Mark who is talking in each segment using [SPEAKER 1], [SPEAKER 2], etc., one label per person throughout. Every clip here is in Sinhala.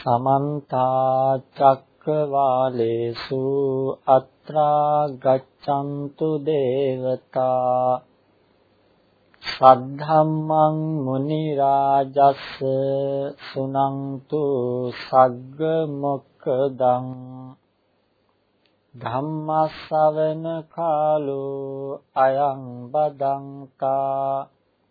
[SPEAKER 1] සමන්ත චක්කවාලේසු අත්‍රා ගච්ඡන්තු දේවතා සද්ධම්මං මුනි රාජස් සුනන්තු සග්ග මොක්කදං ධම්මස්සවන කාලෝ අයං බදංතා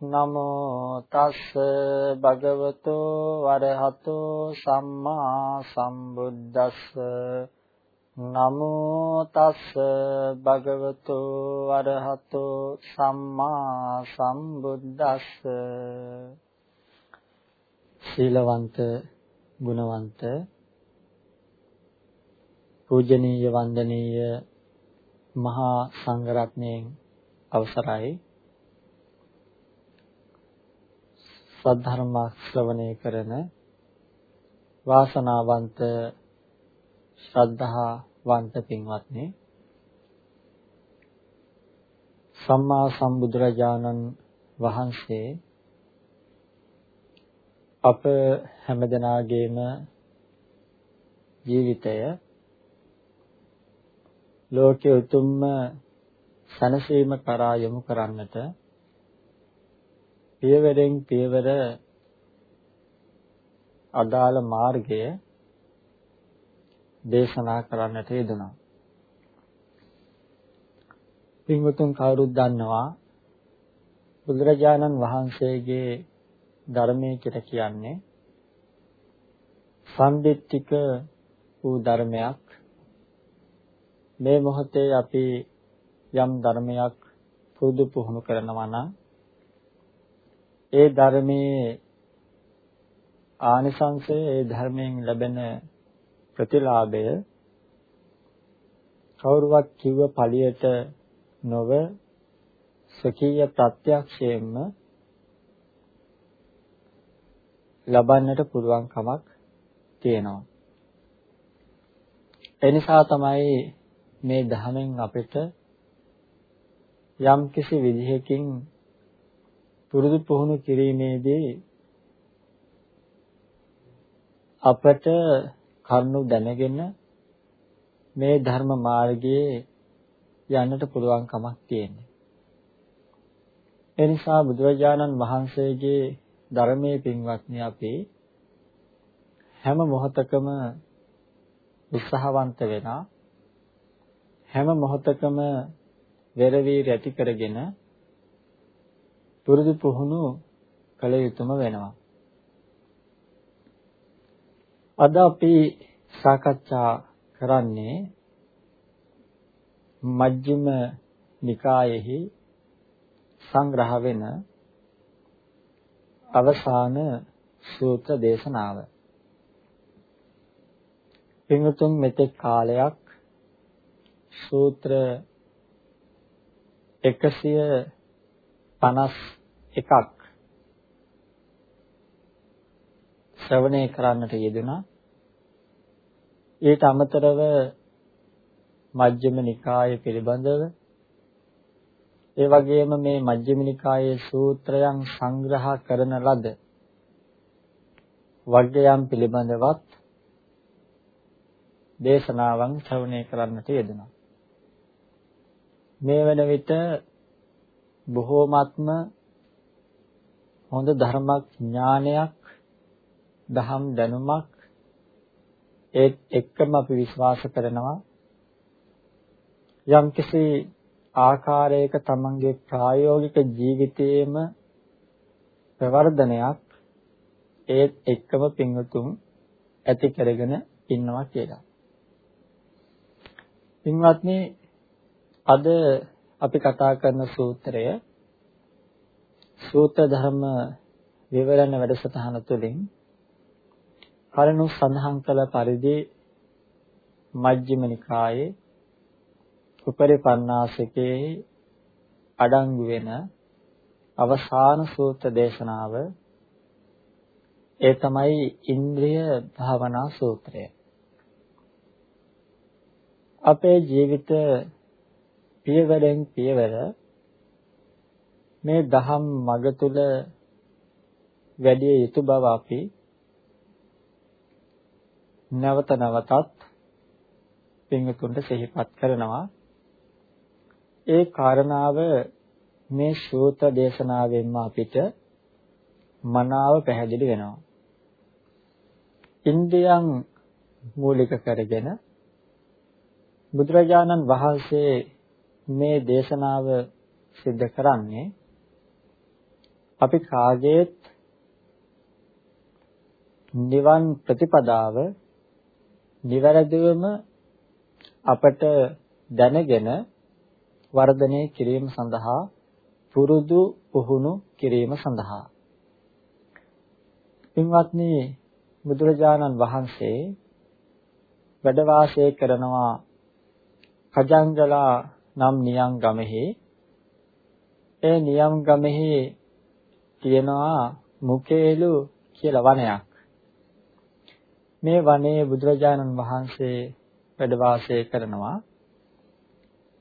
[SPEAKER 1] නමෝ තස්ස භගවතෝ වරහතෝ සම්මා සම්බුද්දස්ස. නමෝ තස්ස භගවතෝ වරහතෝ සම්මා සම්බුද්දස්ස. සීලවන්ත ගුණවන්ත පූජනීය වන්දනීය මහා සංඝරත්නයන් අවසරයි. සද්ධර්ම ශ්‍රවණය කරන වාසනාවන්ත ශ්‍රද්ධාවන්ත පින්වත්නි. සම්මා සම්බුදුරජාණන් වහන්සේ අප හැමදෙනාගේම ජීවිතය ලෝකයේ උතුම්ම සනසීම කරා යොමු කරන්නට පියවරෙන් පියවර අදාළ මාර්ගය දේශනා කරන්නට යෙදුණා. පින්වතුන් කවුරුත් දන්නවා බුදුරජාණන් වහන්සේගේ ධර්මයේ කියලා කියන්නේ සම්දිත්තික වූ ධර්මයක් මේ මොහොතේ අපි යම් ධර්මයක් පුරුදු පුහුණු කරනවා නම් ඒ ධර්මයේ ආනිසංසය ඒ ධර්මයෙන් ලැබෙන ප්‍රතිලාභය කවුරුවක් කිව්ව පළියට නොව සකීය ප්‍රත්‍යක්ෂයෙන්ම ලබන්නට පුළුවන් කමක් තියෙනවා. ඒ නිසා තමයි මේ ධර්මෙන් අපිට යම් කිසි විදිහකින් පුරුදු පුහුණු කිරීමේදී අපට කරුණු දැනගෙන මේ ධර්ම මාර්ගයේ යන්නට පුළුවන් කමක් තියෙනවා. ඒ නිසා බුදුරජාණන් වහන්සේගේ ධර්මයේ පින්වත්නි අපි හැම මොහොතකම උත්සාහවන්ත වෙනා හැම මොහොතකම වෙරවි රැති කරගෙන පුරුදු පුහුණු කළ යුතුම වෙනවා. අද අපි සාකච්ඡා කරන්නේ මජ්ක්‍ධිම නිකායෙහි සංග්‍රහ වෙන අවසාන සූත්‍ර දේශනාව. පින්තුන් මෙතෙක් කාලයක් සූත්‍ර 100 51ක් ශ්‍රවණය කරන්නට යෙදුණා. ඊට අමතරව මජ්ක්‍ධිම නිකාය පිළිබඳව ඒ වගේම මේ මජ්ක්‍ධිම නිකායේ සූත්‍රයන් සංග්‍රහ කරන ලද වර්ගයන් පිළිබඳවත් දේශනාවන් ශ්‍රවණය කරන්නට යෙදුණා. මේ වන විට බොහෝමත්ම හොඳ ධර්මඥානයක් දහම් දැනුමක් ඒත් එක්කම අපි විශ්වාස කරනවා යම්කිසි ආකාරයක තමන්ගේ ප්‍රායෝගික ජීවිතයේම ප්‍රවර්ධනයක් ඒත් එක්කම පින්වතුන් ඇති කරගෙන ඉන්නවා කියලා. පින්වත්නි අද අපි කතා කරන සූත්‍රය සූත්‍ර ධර්ම විවරණ වැඩසටහන තුළින් කරුණු සඳහන් කළ පරිදි මජ්ක්‍ධිම නිකායේ උපරිපන්නාසිකේ අඩංගු වෙන අවසාන සූත්‍ර දේශනාව ඒ තමයි ඉන්ද්‍රිය භාවනා සූත්‍රය. අපේ ජීවිත පියවරෙන් පියවර මේ දහම් මඟ තුල වැඩි යුතු බව අපි නැවත නැවතත් පින්තුන්ට සිහිපත් කරනවා. ඒ කාරණාව මේ සූත්‍ර දේශනාවෙන්ම අපිට මනාව පැහැදිලි වෙනවා. ඉන්ද්‍රියන් මූලික කරගෙන බුදුරජාණන් වහන්සේ මේ දේශනාව සිද්ධ කරන්නේ? අපි කාගේත් නිවන් ප්‍රතිපදාව නිවැරදිවම අපට දැනගෙන වර්ධනය කිරීම සඳහා පුරුදු පුහුණු කිරීම සඳහා. පින්වත්නි බුදුරජාණන් වහන්සේ වැඩ වාසය කරනවා කජංගලා නම් නියම් ගමෙහි. ඒ නියම් ගමෙහි තියෙනවා මුකේලු කියලා වනයක්. මේ වනයේ බුදුරජාණන් වහන්සේ වැඩ වාසය කරනවා.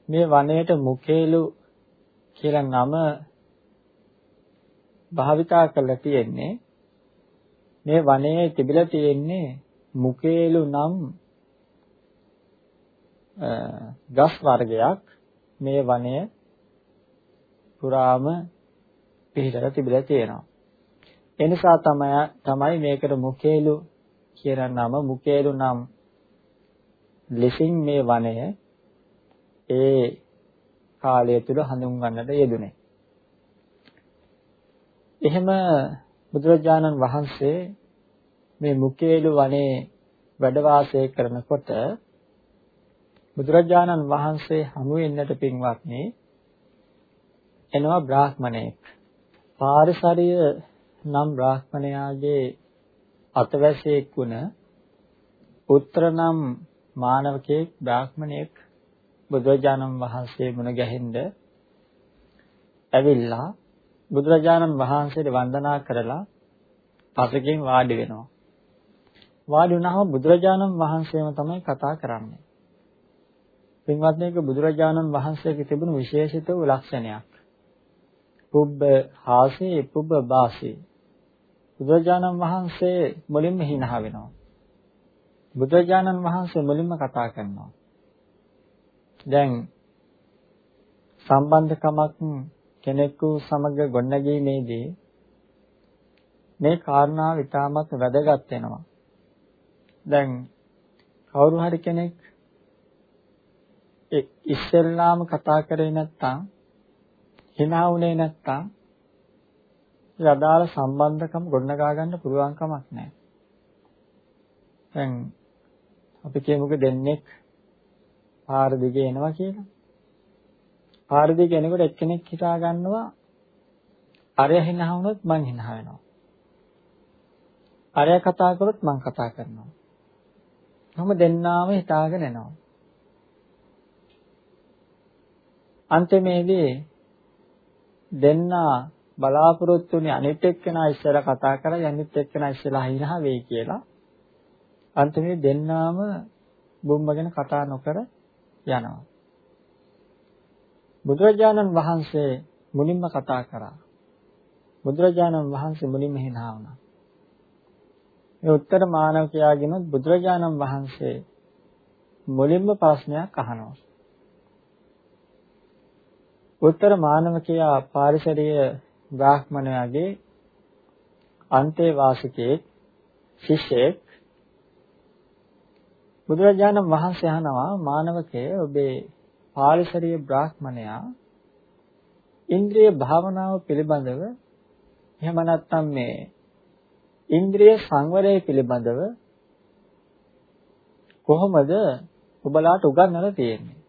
[SPEAKER 1] මේ වනයේට මුකේලු කියලා නම භාවිතා කරලා තියෙන්නේ. මේ වනයේ තිබිලා තියෙන්නේ මුකේලු නම් ගස් වර්ගයක්. මේ වනය පුරාම පිහිටලා තිබිලා තියෙනවා. ඒ නිසා තමයි තමයි මේකට මුකේලු කියන නම මුකේලු නම් ලෙසින් මේ වනය ඒ කාලය තුල හඳුන්වන්නට යෙදුනේ. එහෙම බුදුරජාණන් වහන්සේ මේ මුකේලු වනේ වැඩ වාසය කරනකොට බුදුරජාණන් වහන්සේ හමු වෙන්නට පින්වත්නි එනවා බ්‍රාහ්මණයෙක්. පාරිසරිය නම් බ්‍රාහ්මණයාගේ අතවැසියෙක් වුණ පුත්‍ර නම් මානවකෙක් බ්‍රාහ්මණයෙක් බුදුරජාණන් වහන්සේ මුණ ගැහෙන්න ඇවිල්ලා බුදුරජාණන් වහන්සේට වන්දනා කරලා පසකින් වාඩි වෙනවා. වාඩි වුණාම බුදුරජාණන් වහන්සේම තමයි කතා කරන්නේ. පින්වත්නි ඒක බුදුරජාණන් වහන්සේගේ තිබුණු විශේෂිත වූ ලක්ෂණයක්. පුබ්බ හාසේ පුබ්බ බාසේ. බුදුරජාණන් වහන්සේ මුලින්ම හිනහ වෙනවා. බුදුරජාණන් වහන්සේ මුලින්ම කතා කරනවා. දැන් සම්බන්ධකමක් කෙනෙකු සමග ගොඩනැගීමේදී මේ කාරණාව ඉතාමත් වැදගත් වෙනවා. දැන් කවුරු හරි කෙනෙක් ඉස්සෙල්ලාම කතා කරේ නැත්නම් hina වුණේ නැත්නම් යදාල සම්බන්ධකම් ගොඩනගා ගන්න පුළුවන් කමක් නැහැ. දැන් අපි කියමුකෝ දෙන්නෙක් පාර දිගේ එනවා කියලා. පාර දිගේ එනකොට එක්කෙනෙක් හිතා ගන්නවා අරය hina වුණොත් මං hina වෙනවා. අරය කතා කරොත් මං කතා කරනවා. කොහොම දෙන්නාම හිතාගෙන එනවා. අන්තිමේදී දෙන්නා බලාපොරොත්තු වෙන්නේ අනිත් එක්කෙනා ඉස්සෙල්ලා කතා කරලා අනිත් එක්කෙනා ඉස්සෙල්ලා හිනහ වෙයි කියලා. අන්තිමේ දෙන්නාම බුම්මගෙන කතා නොකර යනවා. බුදුරජාණන් වහන්සේ මුලින්ම කතා කරා. බුදුරජාණන් වහන්සේ මුලින්ම හිනා වුණා. මේ උත්තර මානවකයාගෙන බුදුරජාණන් වහන්සේ මුලින්ම ප්‍රශ්නයක් අහනවා. උත්තර මානවකයා පාරිසරීය බ්‍රාහ්මණයාගේ අන්තේවාසිකේ ශිෂ්‍යෙක්. බුදුරජාණන් වහන්සේ අහනවා මානවකේ ඔබේ පාරිසරීය බ්‍රාහ්මණයා ඉන්ද්‍රිය භාවනාව පිළිබඳව එහෙම නැත්නම් මේ ඉන්ද්‍රිය සංවරය පිළිබඳව කොහොමද ඔබලාට උගන්වලා තියෙන්නේ?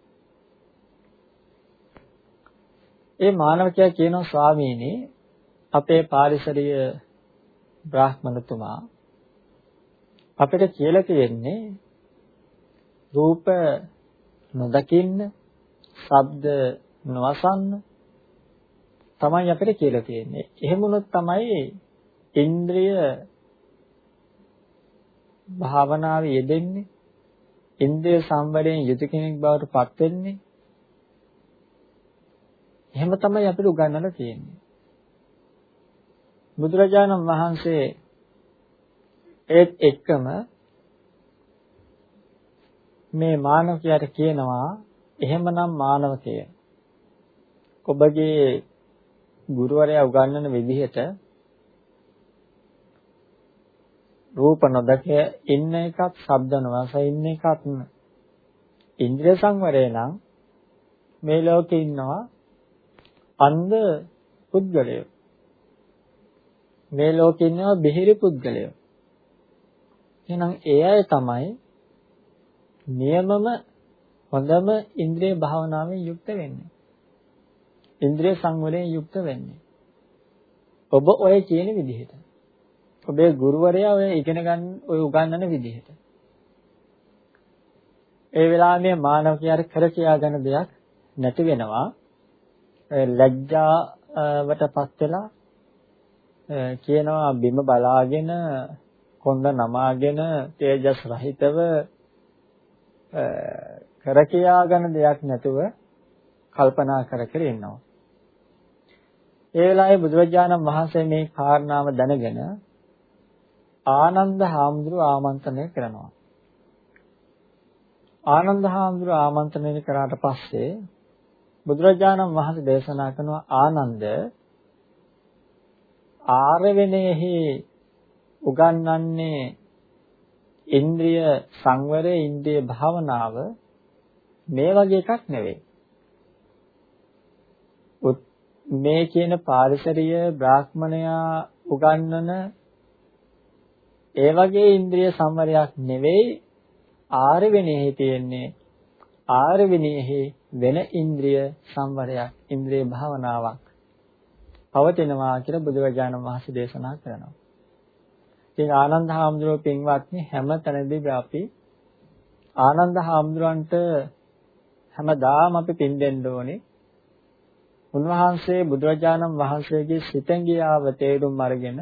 [SPEAKER 1] ඒ මානවකයා කියනවා ස්වාමීනි අපේ පාරිසරීය බ්‍රාහ්මණතුමා අපිට කියලා තියෙන්නේ රූප නොදකින්න, ශබ්ද නොඅසන්න, තමයි අපිට කියලා තියෙන්නේ. එහෙම වුණොත් තමයි ඉන්ද්‍රිය භාවනාවේ යෙදෙන්නේ. ඉන්ද්‍රිය සංවරයෙන් යුතු කෙනෙක් බවට පත් වෙන්නේ. එහෙම තමයි අපිට උගන්වලා තියෙන්නේ. බුදුරජාණන් වහන්සේ ඒත් එක්කම මේ මානවකයාට කියනවා එහෙමනම් මානවකය ඔබගේ ගුරුවරයා උගන්වන විදිහට රූප නොදක ඉන්න එකත් ශබ්ද නොවස ඉන්න එකත් ඉන්ද්‍රිය සංවරය නම් මේ ලෝකේ ඉන්නවා අන්ධ පුද්ගලයෝ මේ ලෝකේ ඉන්නවා බෙහෙරි පුද්ගලයෝ එහෙනම් ඒ අය තමයි නියමම හොඳම ඉන්ද්‍රිය භාවනාවෙන් යුක්ත වෙන්නේ. ඉන්ද්‍රිය සංවරයෙන් යුක්ත වෙන්නේ. ඔබ ඔය කියන විදිහට. ඔබේ ගුරුවරයා ඔය ඉගෙන ගන්න ඔය උගන්වන විදිහට. ඒ වෙලාවේ මානවකයාට කර කියා ගන්න දෙයක් නැති වෙනවා. ලැජ්ජාවටපත් වෙලා කියනවා බිම බලාගෙන කොන්ද නමාගෙන තේජස් රහිතව කර කියා ගන්න දෙයක් නැතුව කල්පනා කර කර ඉන්නවා. ඒ වෙලාවේ බුදුරජාණන් වහන්සේ මේ කාරණාව දැනගෙන ආනන්ද හාමුදුරුව ආමන්ත්‍රණය කරනවා. ආනන්ද හාමුදුරුව ආමන්ත්‍රණය කරාට පස්සේ බුදුරජාණන් වහන්සේ දේශනා කරනවා ආනන්ද ආරවෙනෙහි උගන්වන්නේ ඉන්ද්‍රිය සංවරය ඉන්ද්‍රිය භාවනාව මේ වගේ එකක් නෙවෙයි. මේ කියන පාරිසරීය බ්‍රාහ්මණයා උගන්වන ඒ වගේ ඉන්ද්‍රිය සංවරයක් නෙවෙයි ආර්ය විනයෙහි තියෙන්නේ ආර්ය විනයෙහි වෙන ඉන්ද්‍රිය සංවරයක් ඉන්ද්‍රිය භාවනාවක් පවතිනවා කියලා බුදුරජාණන් වහන්සේ දේශනා කරනවා. ඉතින් ආනන්ද හාමුදුරුවෝ පින්වත්නි හැම තැනදී අපි ආනන්ද හාමුදුරන්ට හැමදාම අපි පින් දෙන්න ඕනේ. උන්වහන්සේ බුදුරජාණන් වහන්සේගේ සිතංගියාව තේරුම් අරගෙන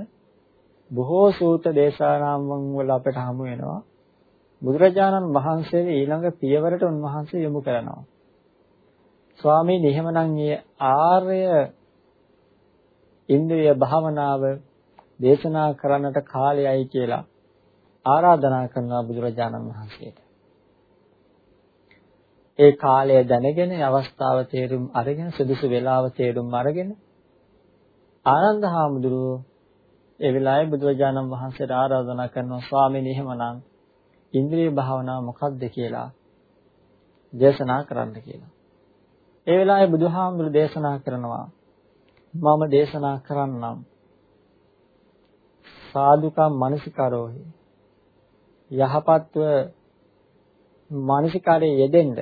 [SPEAKER 1] බොහෝ සූත දේශනාවන් වල අපට හමු වෙනවා. බුදුරජාණන් වහන්සේ ඊළඟ පියවරට උන්වහන්සේ යොමු කරනවා. ස්වාමීන් එහෙමනම් මේ ආර්ය ඉන්ද්‍රිය භාවනාව දේශනා කරන්නට කාලයයි කියලා ආරාධනා කරනවා බුදුරජාණන් වහන්සේට. ඒ කාලය දැනගෙන අවස්ථාව තේරුම් අරගෙන සුදුසු වේලාව තේරුම් අරගෙන ආනන්ද හාමුදුරුවෝ ඒ වෙලාවේ බුදුරජාණන් වහන්සේට ආරාධනා කරනවා ස්වාමීනි එහෙමනම් ඉන්ද්‍රිය භාවනාව මොකක්ද කියලා දේශනා කරන්න කියලා. ඒ වෙලාවේ බුදුහාමුදුරු දේශනා කරනවා මම දේශනා කරන්නම්. සාදුකම් මනසිකරෝහි. යහපත්ව මානසිකාරයේ යෙදෙන්න.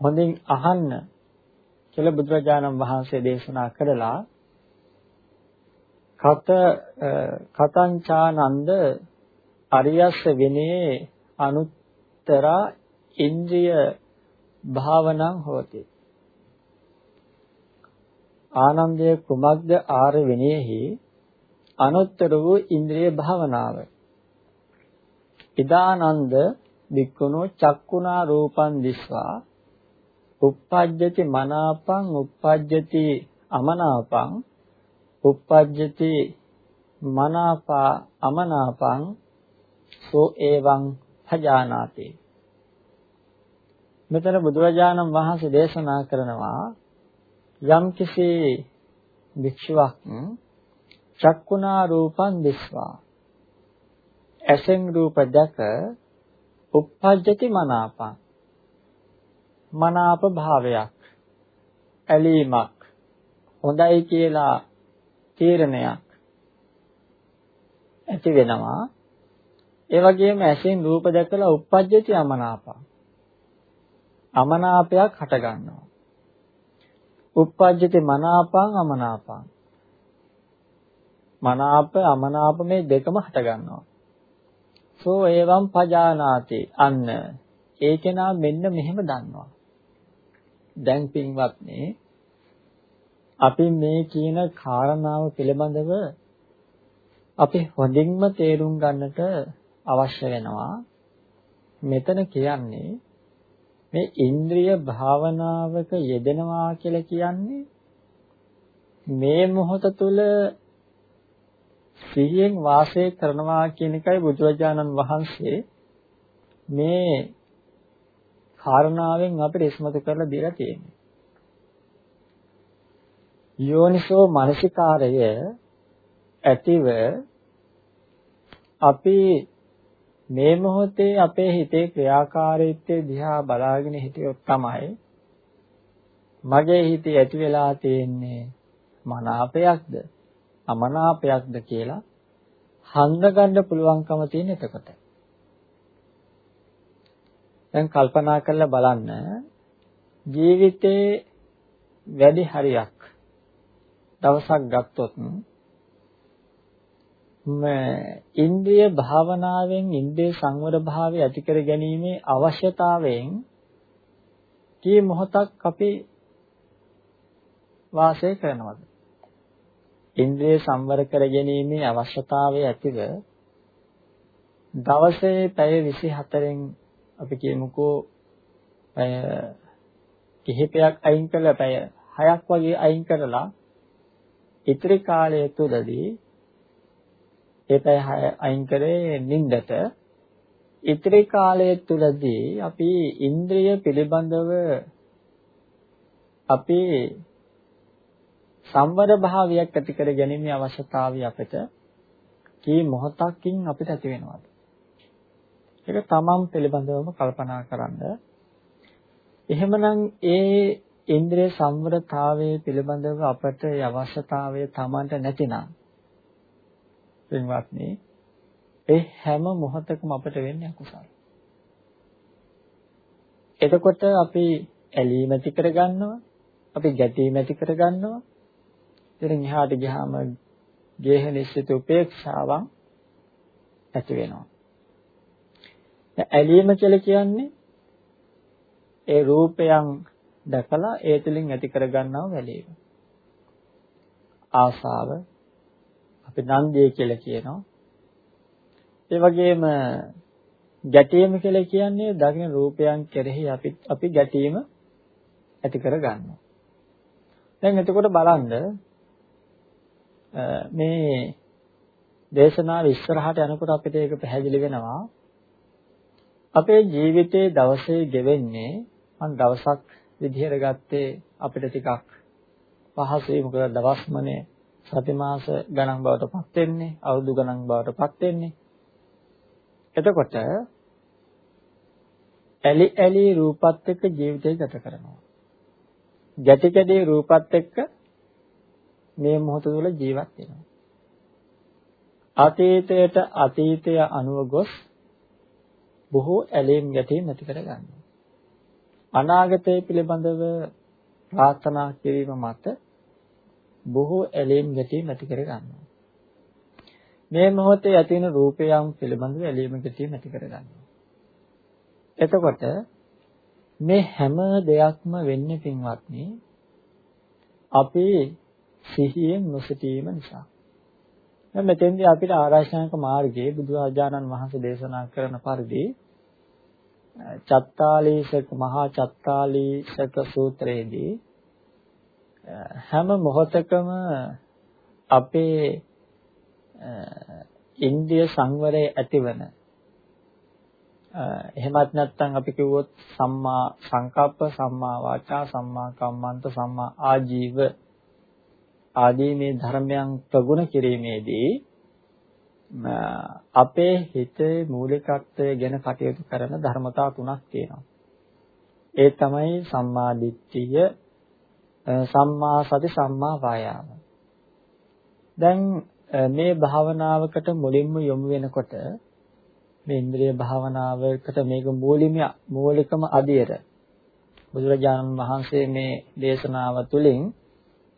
[SPEAKER 1] හොඳින් අහන්න. කියලා බුදුරජාණන් වහන්සේ දේශනා කළා කත කතංචානන්ද අරියස්ස විනේ අනුත්තරා ඉන්ද්‍රිය භාවනං හෝති. ආනන්දය කුමක්ද ආර විනයෙහි අනුත්තර වූ ඉන්ද්‍රිය භාවනාව. ඉදානන්ද වික්කුණෝ චක්කුණා රූපං දිස්වා. uppajjati මනාපං uppajjati අමනාපං. uppajjati මනාපා අමනාපං. සෝ එවං භජානාති. මෙතන බුදුරජාණන් වහන්සේ දේශනා කරනවා යම්කිසි භික්ෂුවක් චක්කුණා රූපං දිස්වා. ඇසෙන් රූප දැක uppajjati මනාපං මනාප භාවයක් ඇලීමක් හොඳයි කියලා තීරණයක් ඇති වෙනවා. ඒ වගේම ඇසෙන් රූප දැකලා uppajjati අමනාපං අමනාපයක් හට ගන්නවා uppajjati මනාපං අමනාපං මනාප අමනාප මේ දෙකම හට ගන්නවා. සෝ එවම් පජානාති අන්න ඒකේනා මෙන්න මෙහෙම දන්නවා. දැන් පින්වත්නි අපි මේ කියන කාරණාව පිළිබඳව අපි හොඳින්ම තේරුම් ගන්නට අවශ්‍ය වෙනවා. මෙතන කියන්නේ මේ ඉන්ද්‍රිය භාවනාවක යෙදෙනවා කියලා කියන්නේ මේ මොහොත තුල සිහියෙන් වාසය කරනවා කියන එකයි බුදුරජාණන් වහන්සේ මේ කාරණාවෙන් අපිට ඉස්මතු කරලා දීලා තියෙන්නේ. යෝනිසෝ මනසිකාරය ඇතිව අපි මේ මොහොතේ අපේ හිතේ ක්‍රියාකාරීත්වය දිහා බලාගෙන හිටියොත් තමයි මගේ හිතේ ඇති වෙලා තියෙන්නේ මනාපයක්ද අමනාපයක්ද කියලා හඳගන්න පුළුවන්කම තියෙන එතකොට. දැන් කල්පනා කරලා බලන්න ජීවිතේ වැඩි හරියක් දවසක් ගත්තොත් ඉන්ද්‍රිය භාවනාවෙන් ඉන්ද්‍රිය සංවර භාවය ඇති කර ගැනීමේ අවශ්‍යතාවයෙන් කී මොහොතක් අපි වාසය කරනවද? ඉන්ද්‍රිය සංවර කර ගැනීමේ අවශ්‍යතාවය ඇතිව දවසේ පැය 24න් අපි කියමුකෝ පැය කිහිපයක් අයින් කළා පැය 6ක් වගේ අයින් කරලා ඉතිරි කාලය තුලදී ඒ පැය 6 අයින් කරේ නිින්දට ඉතිරි කාලය තුලදී අපි ඉන්ද්‍රිය පිළිබඳව අපි සම්වර භාවයක් ඇති කර ගැනීමේ අවශ්‍යතාවය අපිට කී මොහොතකින් අපිට ඇති වෙනවද? ඒක තමන් පිළිබඳවම කල්පනා කරන්න. එහෙමනම් ඒ ඉන්ද්‍රිය සංවරතාවයේ පිළිබඳව අපට අවශ්‍යතාවය තමන්ට නැතිනම් පින්වත්නි ඒ හැම මොහොතකම අපිට වෙන්නේ අකුසල. එතකොට අපි ඇලීම ඇති කරගන්නවා අපි ගැටීම ඇති කරගන්නවා ඉතින් එහාට ගියාම ගේහ නිශ්චිත උපේක්ෂාවන් ඇති වෙනවා. ඇලීම කියලා කියන්නේ ඒ රූපයන් දැකලා ඒ තුලින් ඇති කරගන්නව වැළීම. ආසාව අපි නන්දිය කියලා කියනවා. ඒ වගේම ගැටීම කියලා කියන්නේ දකින රූපයන් කෙරෙහි අපි අපි ගැටීම ඇති කරගන්නවා. දැන් එතකොට බලන්න මේ දේශනාව ඉස්සරහට යනකොට අපිට ඒක පැහැදිලි වෙනවා. අපේ ජීවිතයේ දවසේ ගෙවෙන්නේ මම දවසක් විදිහට ගත්තේ අපිට ටිකක් පහසුයි මොකද දවස්මනේ සති මාස ගණන් බවට පත් වෙන්නේ අවුරුදු ගණන් බවට පත් වෙන්නේ එතකොට ඇලි ඇලි රූපත් එක්ක ජීවිතය ගත කරනවා ගැටි කැඩේ රූපත් එක්ක මේ මොහොත තුළ ජීවත් වෙනවා. අතීතයට අතීතය අනුව ගොස් බොහෝ ඇලීම් ගැටීම් ඇති කර ගන්නවා. අනාගතය පිළිබඳව ප්‍රාර්ථනා කිරීම මත බොහෝ ඇලීම් ගැටීම් ඇති කර ගන්නවා. මේ මොහොතේ ඇති වෙන රූපයන් පිළිබඳව ඇලීම් ගැටීම් ඇති කර ගන්නවා. එතකොට මේ හැම දෙයක්ම වෙන්නේ පින්වත්නි අපේ සිහියෙන් නොසිටීම නිසා. දැන් මෙතෙන්දී අපිට ආරාශනාක මාර්ගයේ බුදුආජානන් වහන්සේ දේශනා කරන පරිදි චත්තාලීසක මහා චත්තාලීසක සූත්‍රයේදී හැම මොහොතකම අපේ ඉන්ද්‍රිය සංවරය ඇතිවන එහෙමත් නැත්නම් අපි කිව්වොත් සම්මා සංකප්ප සම්මා වාචා සම්මා කම්මන්ත සම්මා ආජීව ආදී මේ ධර්මයන් ප්‍රගුණ කිරීමේදී අපේ හිතේ මූලිකත්වය ගැන කටයුතු කරන ධර්මතා තුනක් තියෙනවා. ඒ තමයි සම්මා දිට්ඨිය, සම්මා සති, සම්මා වායාම. දැන් මේ භාවනාවකට මුලින්ම යොමු වෙනකොට මේ ඉන්ද්‍රිය භාවනාවකට මේක මූලිකම මූලිකම අධියර බුදුරජාණන් වහන්සේ මේ දේශනාව තුළින්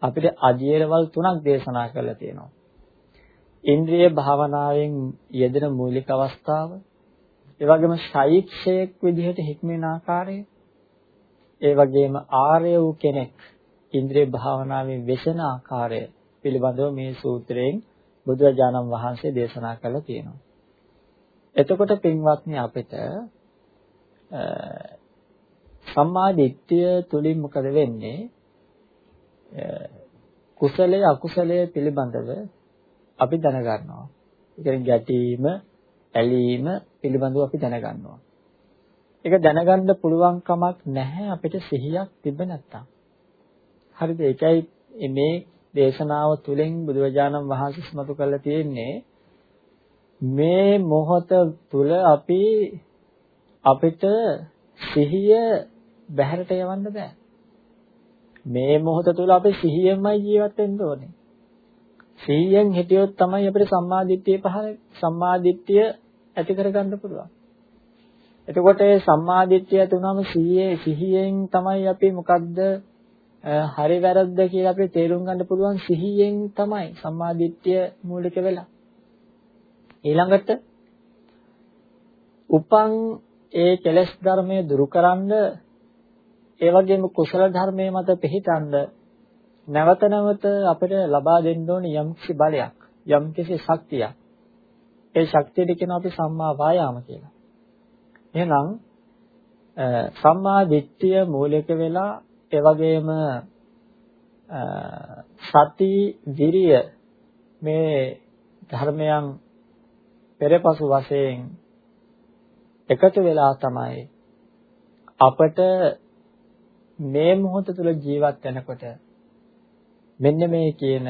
[SPEAKER 1] අපිට අජීරවල් තුනක් දේශනා කරලා තියෙනවා. ඉන්ද්‍රිය භාවනාවෙන් යෙදෙන මූලික අවස්ථාව, ඒ වගේම ශෛක්ෂයක් විදිහට හික්මෙන ආකාරය, ඒ වගේම ආර්ය වූ කෙනෙක් ඉන්ද්‍රිය භාවනාවේ වෙසෙන ආකාරය පිළිබඳව මේ සූත්‍රයෙන් බුදුරජාණන් වහන්සේ දේශනා කළා තියෙනවා. එතකොට පින්වත්නි අපිට සම්මා දිට්ඨිය තුලින් මොකද වෙන්නේ? කුසලයේ අකුසලයේ පිළිබඳව අපි දැනගන්නවා. ඒ කියන්නේ ගැටීම, ඇලීම පිළිබඳව අපි දැනගන්නවා. ඒක දැනගන්න පුළුවන් කමක් නැහැ අපිට සිහියක් තිබ්බ නැත්තම්. හරිද? ඒකයි මේ දේශනාව තුළින් බුදුරජාණන් වහන්සේ සමතු කරලා තියෙන්නේ මේ මොහොත තුල අපි අපිට සිහිය බැහැරට යවන්න බෑ. මේ මොහොත තුල අපි සිහියෙන්මයි ජීවත් වෙන්න ඕනේ. සිහියෙන් හිටියොත් තමයි අපිට සම්මාදිට්ඨිය පහළ සම්මාදිට්ඨිය ඇති කරගන්න පුළුවන්. එතකොට ඒ සම්මාදිට්ඨිය ඇති වුණාම සිහියේ සිහියෙන් තමයි අපි මොකද්ද හරි වැරද්ද කියලා අපිට තේරුම් ගන්න පුළුවන් සිහියෙන් තමයි සම්මාදිට්ඨිය මූලික වෙලා. ඊළඟට උපං ඒ කෙලෙස් ධර්මයේ දුරු කරන්න ඒ වගේම කුසල ධර්මයේ මත පිහිටන්න නැවත නැවත අපිට ලබා දෙන්න ඕනේ යම්කිසි බලයක් යම්කිසි ශක්තියක්. ඒ ශක්තියට කියනවා අපි සම්මා වායාම කියලා. එහෙනම් සම්මා දිට්ඨිය මූලික වෙලා ඒ වගේම සති විරිය මේ ධර්මයන් පෙරපසු වශයෙන් එකතු වෙලා තමයි අපට මේ මොහොත තුළ ජීවත් වෙනකොට මෙන්න මේ කියන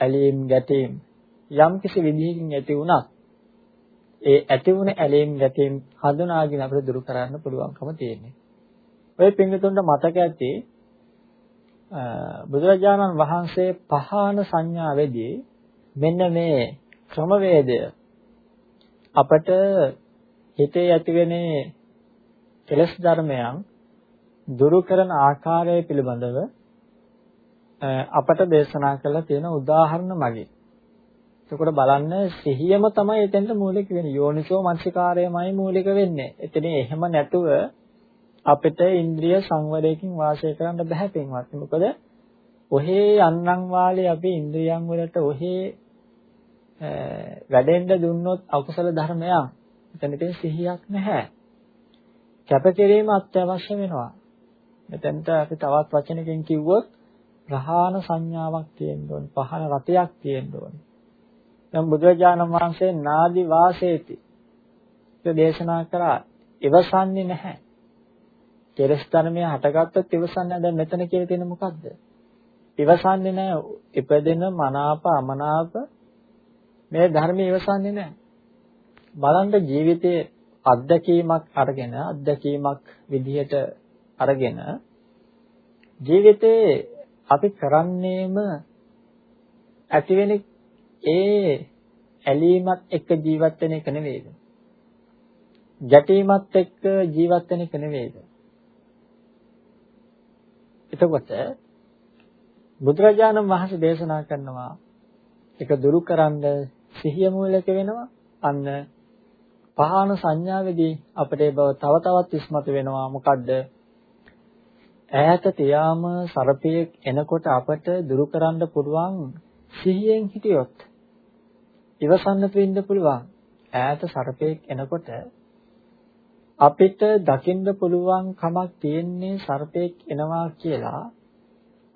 [SPEAKER 1] ඇලීම් ගැටීම් යම් කිසි විදිහකින් ඇති වුණත් ඒ ඇති වුණ ඇලීම් ගැටීම් හඳුනාගෙන අපිට දුරු කරන්න පුළුවන්කම තියෙනවා. ඔය පින්විතුන්ට මතක ඇති බුදුරජාණන් වහන්සේ පහාන සංඥාවේදී මෙන්න මේ ක්‍රමවේදය අපට හිතේ ඇතිවෙන කෙලස් ධර්මයන් දුරු කරන ආකාරය පිළිබඳව අපට දේශනා කළා තියෙන උදාහරණ මගින්. එතකොට බලන්න සිහියම තමයි එතෙන්ට මූලික වෙන්නේ. යෝනිසෝ මනසිකාරයමයි මූලික වෙන්නේ. එතන එහෙම නැතුව අපිට ඉන්ද්‍රිය සංවරයකින් වාසය කරන්න බෑ පින්වත්. මොකද ඔහේ යන්නම් වාලේ අපි ඉන්ද්‍රියන් වලට ඔහේ වැඩෙන්න දුන්නොත් අකුසල ධර්මයක්. එතන ඉතින් සිහියක් නැහැ. කැපකිරීම අත්‍යවශ්‍ය වෙනවා. මෙතෙන්ට අපි තවත් වචනකින් කිව්වොත් ප්‍රහාණ සංඥාවක් තියෙන්න ඕනේ. පහන රතයක් තියෙන්න ඕනේ. දැන් බුදුරජාණන් වහන්සේ නාදි වාසේති. ඒක දේශනා කරා ඉවසන්නේ නැහැ. කෙලස් ධර්මය හටගත්තොත් ඉවසන්නේ නැහැ. දැන් මෙතන කියලා තියෙන මොකද්ද? ඉවසන්නේ නැහැ. ඉපදෙන මනාප අමනාප මේ ධර්මය ඉවසන්නේ නැහැ. බලන්න ජීවිතයේ අත්දැකීමක් අරගෙන අත්දැකීමක් විදිහට අරගෙන ජීවිතේ අපි කරන්නේම ඇතිවෙන ඒ ඇලීමත් එක්ක ජීවත් වෙන එක නෙවෙයිද? ගැටීමත් එක්ක ජීවත් වෙන එක නෙවෙයිද? එතකොට බුදුරජාණන් වහන්සේ දේශනා කරනවා ඒක දුරු කරන්න සිහිය මූලික වෙනවා. අන්න පහාන සංඥාවේදී අපිට ඒ බව තව තවත් ඉස්මතු වෙනවා. මොකද්ද? ඈත තියාම සර්පයෙක් එනකොට අපට දුරු කරන්න පුළුවන් සිහියෙන් හිටියොත් ඉවසන්න වෙන්න පුළුවන්. ඈත සර්පයෙක් එනකොට අපිට දකින්න පුළුවන් කමක් තියෙන්නේ සර්පයෙක් එනවා කියලා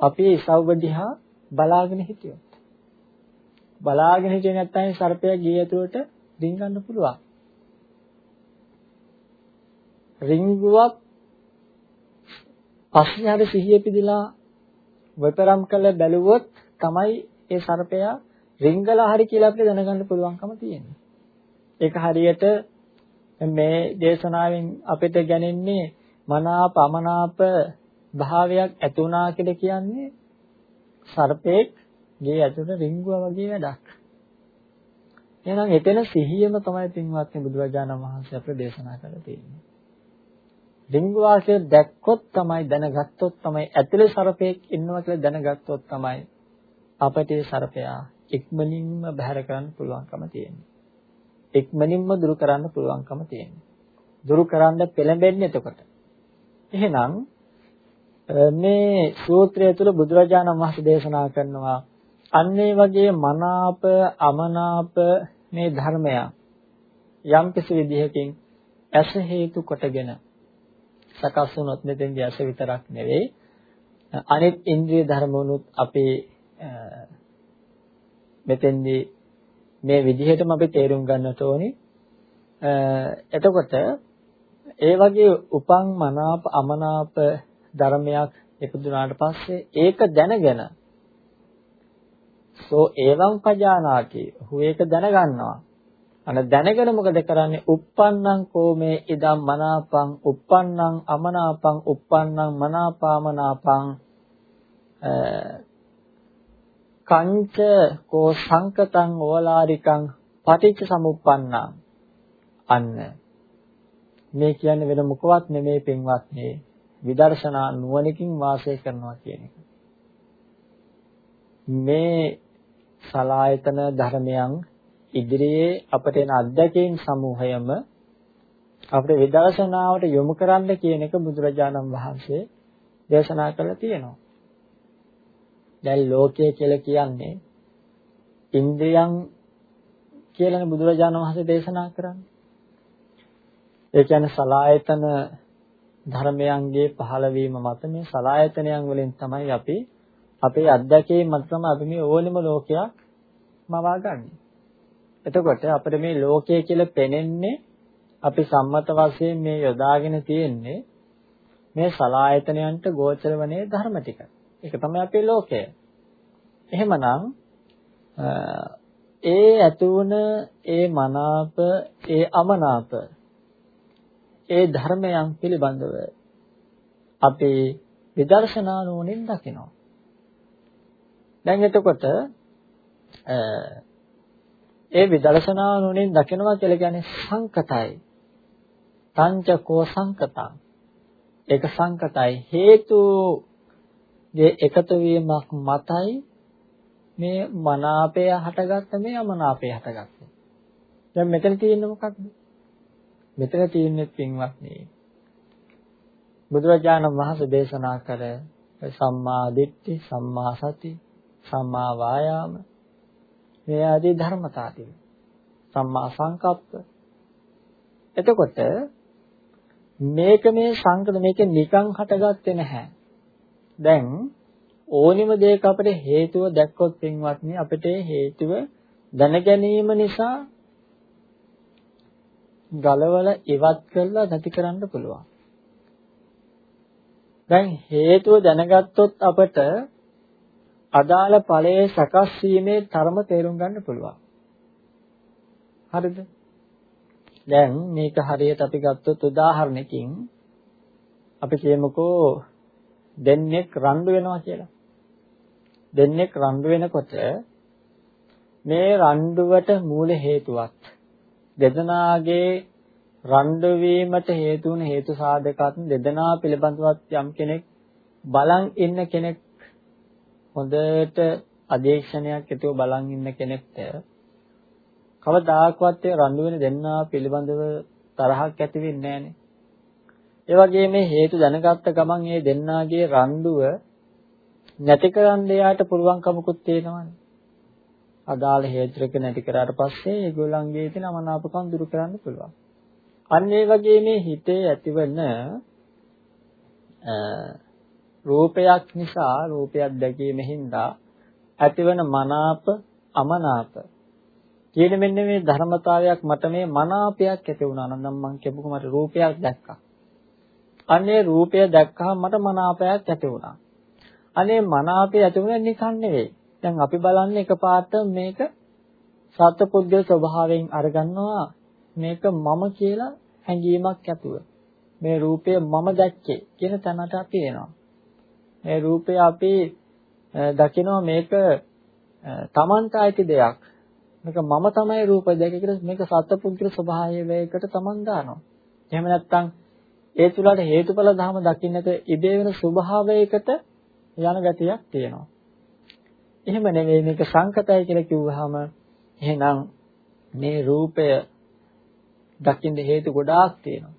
[SPEAKER 1] අපි ඉසව්ව දිහා බලාගෙන හිටියොත් බලාගෙන හිටියේ නැත්නම් සර්පයා ගිය ඇතුළට රිංගන්න පුළුවන් රිංගුවක් පස්සේ හරි සිහිය පිදලා වතරම් කළ බැලුවොත් තමයි ඒ සර්පයා රිංගලා හරි කියලා අපිට දැනගන්න පුළුවන්කම තියෙන්නේ. ඒක හරියට මේ දේශනාවෙන් අපිට ගැනෙන්නේ මනාප අමනාප භාවයක් ඇතුණා කියලා කියන්නේ සර්පෙක් ගේ ඇතුළට රිංගුවා වගේ වැඩක්. එහෙනම් එතන සිහියම තමයි පින්වත්නි බුදුරජාණන් වහන්සේ අපිට දේශනා කරලා තියෙන්නේ. රිංගුවා කියලා දැක්කොත් තමයි දැනගත්තොත් තමයි ඇතුලේ සර්පෙක් ඉන්නවා කියලා දැනගත්තොත් තමයි අපට ඒ සර්පයා ඉක්මනින්ම බැහැර කරන්න පුළුවන්කම තියෙන්නේ. ඉක්මනින්ම දුරු කරන්න පුළුවන්කම තියෙන්නේ. දුරු කරන්න පෙළඹෙන්නේ එතකොට. එහෙනම් මේ සූත්‍රය තුළ බුදුරජාණන් වහන්සේ දේශනා කරනවා අන්න ඒ වගේ මනාප අමනාප මේ ධර්මය යම් කිසි විදිහකින් ඇස හේතු කොටගෙන සකස් වුණොත් මෙතෙන්දී ඇස විතරක් නෙවෙයි අනිත් ඉන්ද්‍රිය ධර්මවලුත් අපේ මෙතෙන්දී මේ විදිහටම අපි තේරුම් ගන්නට ඕනි. එතකොට ඒ වගේ උපං මනාප අමනාප ධර්මයක් ඉපදුනාට පස්සේ ඒක දැනගෙන සෝ එවං පජානාති හු ඒක දැනගන්නවා. අන දැනගෙන මොකද කරන්නේ? uppannං කෝමේ ඉදම් මනාපං uppannං අමනාපං uppannං මනාපාමනාපං කංච කෝ සංකතං ඕලාරිකං පටිච්ච සමුප්පන්නං අන්න. මේ කියන්නේ වෙන මොකවත් නෙමේ පින්වත්නි. විදර්ශනා නුවණකින් වාසය කරනවා කියන එක. මේ සලායතන ධර්මයන් ඉදිරියේ අපට එන අත්දැකීම් සමූහයම අපිට විදර්ශනාවට යොමු කරන්න කියන එක බුදුරජාණන් වහන්සේ දේශනා කළා තියෙනවා. දැන් ලෝකය කියලා කියන්නේ ඉන්ද්‍රියන් කියලානේ බුදුරජාණන් වහන්සේ දේශනා කරන්නේ. ඒ කියන්නේ සලායතන ධර්මයන්ගේ පහළවීම මත මේ සලායතනයන් වලින් තමයි අපි අපේ අත්දැකීම් මත තමයි අපි මේ ඕනෙම ලෝකයක් මවා ගන්නෙ. එතකොට අපිට මේ ලෝකය කියලා පෙනෙන්නේ අපි සම්මත වශයෙන් මේ යොදාගෙන තියෙන්නේ මේ සලායතනයන්ට ගෝචර වනේ ධර්ම ටික. ඒක තමයි අපේ ලෝකය. එහෙමනම් ඒ ඇතුණ ඒ මනාප ඒ අමනාප ඒ ධර්මයන් පිළිබඳව අපේ විදර්ශනා නුවණින් දකිනවා. දැන් එතකොට ඒ විදර්ශනා නුවණින් දකිනවා කියලා කියන්නේ සංකතයි. තංචකෝ සංකතං. ඒක සංකතයි හේතු ගේ එකතු වීමක් මතයි මේ මනාපය හටගත්ත මේ අමනාපය හටගත්තේ. දැන් මෙතන තියෙන්නේ මොකක්ද? මෙතන තියෙන්නේ පින්වත්නි. බුදුරජාණන් වහන්සේ දේශනා කළ සම්මා දිට්ඨි, සම්මා සති, සම්මා වායාම මේ ආදී ධර්මතා ටික. සම්මා සංකප්ප. එතකොට මේක මේ සංකත මේක නිකන් හටගත්තේ නැහැ. දැන් ඕනිම දෙයක අපිට හේතුව දැක්කොත් පින්වත්නි අපිට හේතුව දැන ගැනීම නිසා ගලවල ඉවත් කරලා නැති කරන්න පුළුවන්. දැන් හේතුව දැනගත්තොත් අපට අදාළ ඵලයේ සකස් වීමේ ධර්ම තේරුම් ගන්න පුළුවන්. හරිද? දැන් මේක හරියට අපි ගත්තොත් උදාහරණකින් අපි කියමුකෝ දෙන්නෙක් රණ්ඩු වෙනවා කියලා. දෙන්නෙක් රණ්ඩු වෙනකොට මේ රණ්ඩුවට මූල හේතුවක් දෙදෙනාගේ රණ්ඩු වීමට හේතු වුණ හේතු සාධකත් දෙදෙනා පිළිබඳවත් යම් කෙනෙක් බලන් ඉන්න කෙනෙක් හොඳට අධේක්ෂණයක් ඇතුව බලන් ඉන්න කෙනෙක්ට කවදාකවත් ඒ රණ්ඩු වෙන දෙන්නා පිළිබඳව තරහක් ඇති වෙන්නේ නැහනේ. ඒ වගේ මේ හේතු දැනගත්ත ගමන් මේ දෙන්නාගේ රණ්ඩුව නැති කරන්න යාට පුළුවන්කමකුත් තියෙනවානේ. අදාළ හේතුක නැති කරාට පස්සේ ඒගොල්ලන්ගේ තියෙන අමනාපකම් දුරු කරන්න පුළුවන්. අන්න ඒ වගේ මේ හිතේ ඇතිවන රූපයක් නිසා රූපයක් දැකීමෙන් හින්දා ඇතිවන මනාප අමනාප කියන මෙන්න මේ ධර්මතාවයක් මට මේ මනාපයක් ඇති වුණා නම් මම කියමුකෝ මට රූපයක් දැක්කා. අනේ රූපය දැක්කහම මට මනාපයක් ඇති වුණා. අනේ මනාපය ඇති වුණේ නිකන් නෙවෙයි. දැන් අපි බලන්නේ එකපාරට මේක සත්පුද්ගල ස්වභාවයෙන් අරගන්නවා මේක මම කියලා හැඟීමක් ඇතුව. මේ රූපය මම දැක්කේ කියන තැනට අපි එනවා. මේ රූපය අපි දකිනවා මේක තමන්ට අයිති දෙයක්. මේක මම තමයි රූපය දැකේ කියලා මේක සත්පුද්ගල ස්වභාවයකට තමන් දානවා. එහෙම නැත්නම් ඒ තුලට හේතුඵල ධම දකින්නට ඉබේ වෙන ස්වභාවයකට යන ගතියක් තියෙනවා. එහෙම නෙවෙයි මේක සංකතයි කියලා කිව්වහම එහෙනම් මේ රූපය දකින්න හේතු ගොඩාක් තියෙනවා.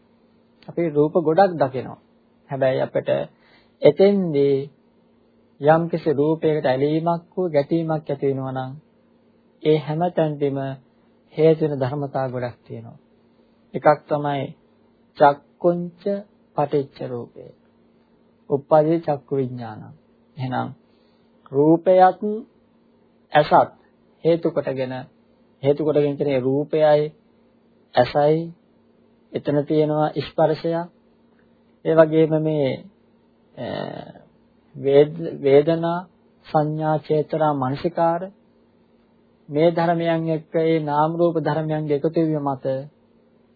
[SPEAKER 1] අපි රූප ගොඩක් දකිනවා. හැබැයි අපිට එතෙන්දී යම් කිසි රූපයකට ඇලීමක් හෝ ගැටීමක් ඇති වෙනවා නම් ඒ හැම තැනදීම හේතු වෙන ධර්මතා ගොඩක් තියෙනවා. එකක් තමයි චක්කුංච පටිච්ච රූපේ. උප්පදී චක්කු විඥාන. එහෙනම් රූපයත් ඇසත් හේතු කොටගෙන හේතු කොටගෙන කියන්නේ රූපයයි ඇසයි එතන තියෙනවා ස්පර්ශයක් ඒ වගේම මේ වේදනා සංඥා චේතනා මනසිකාර මේ ධර්මයන් එක්ක ඒ නාම රූප ධර්මයන්ගේ එකතු වීම මත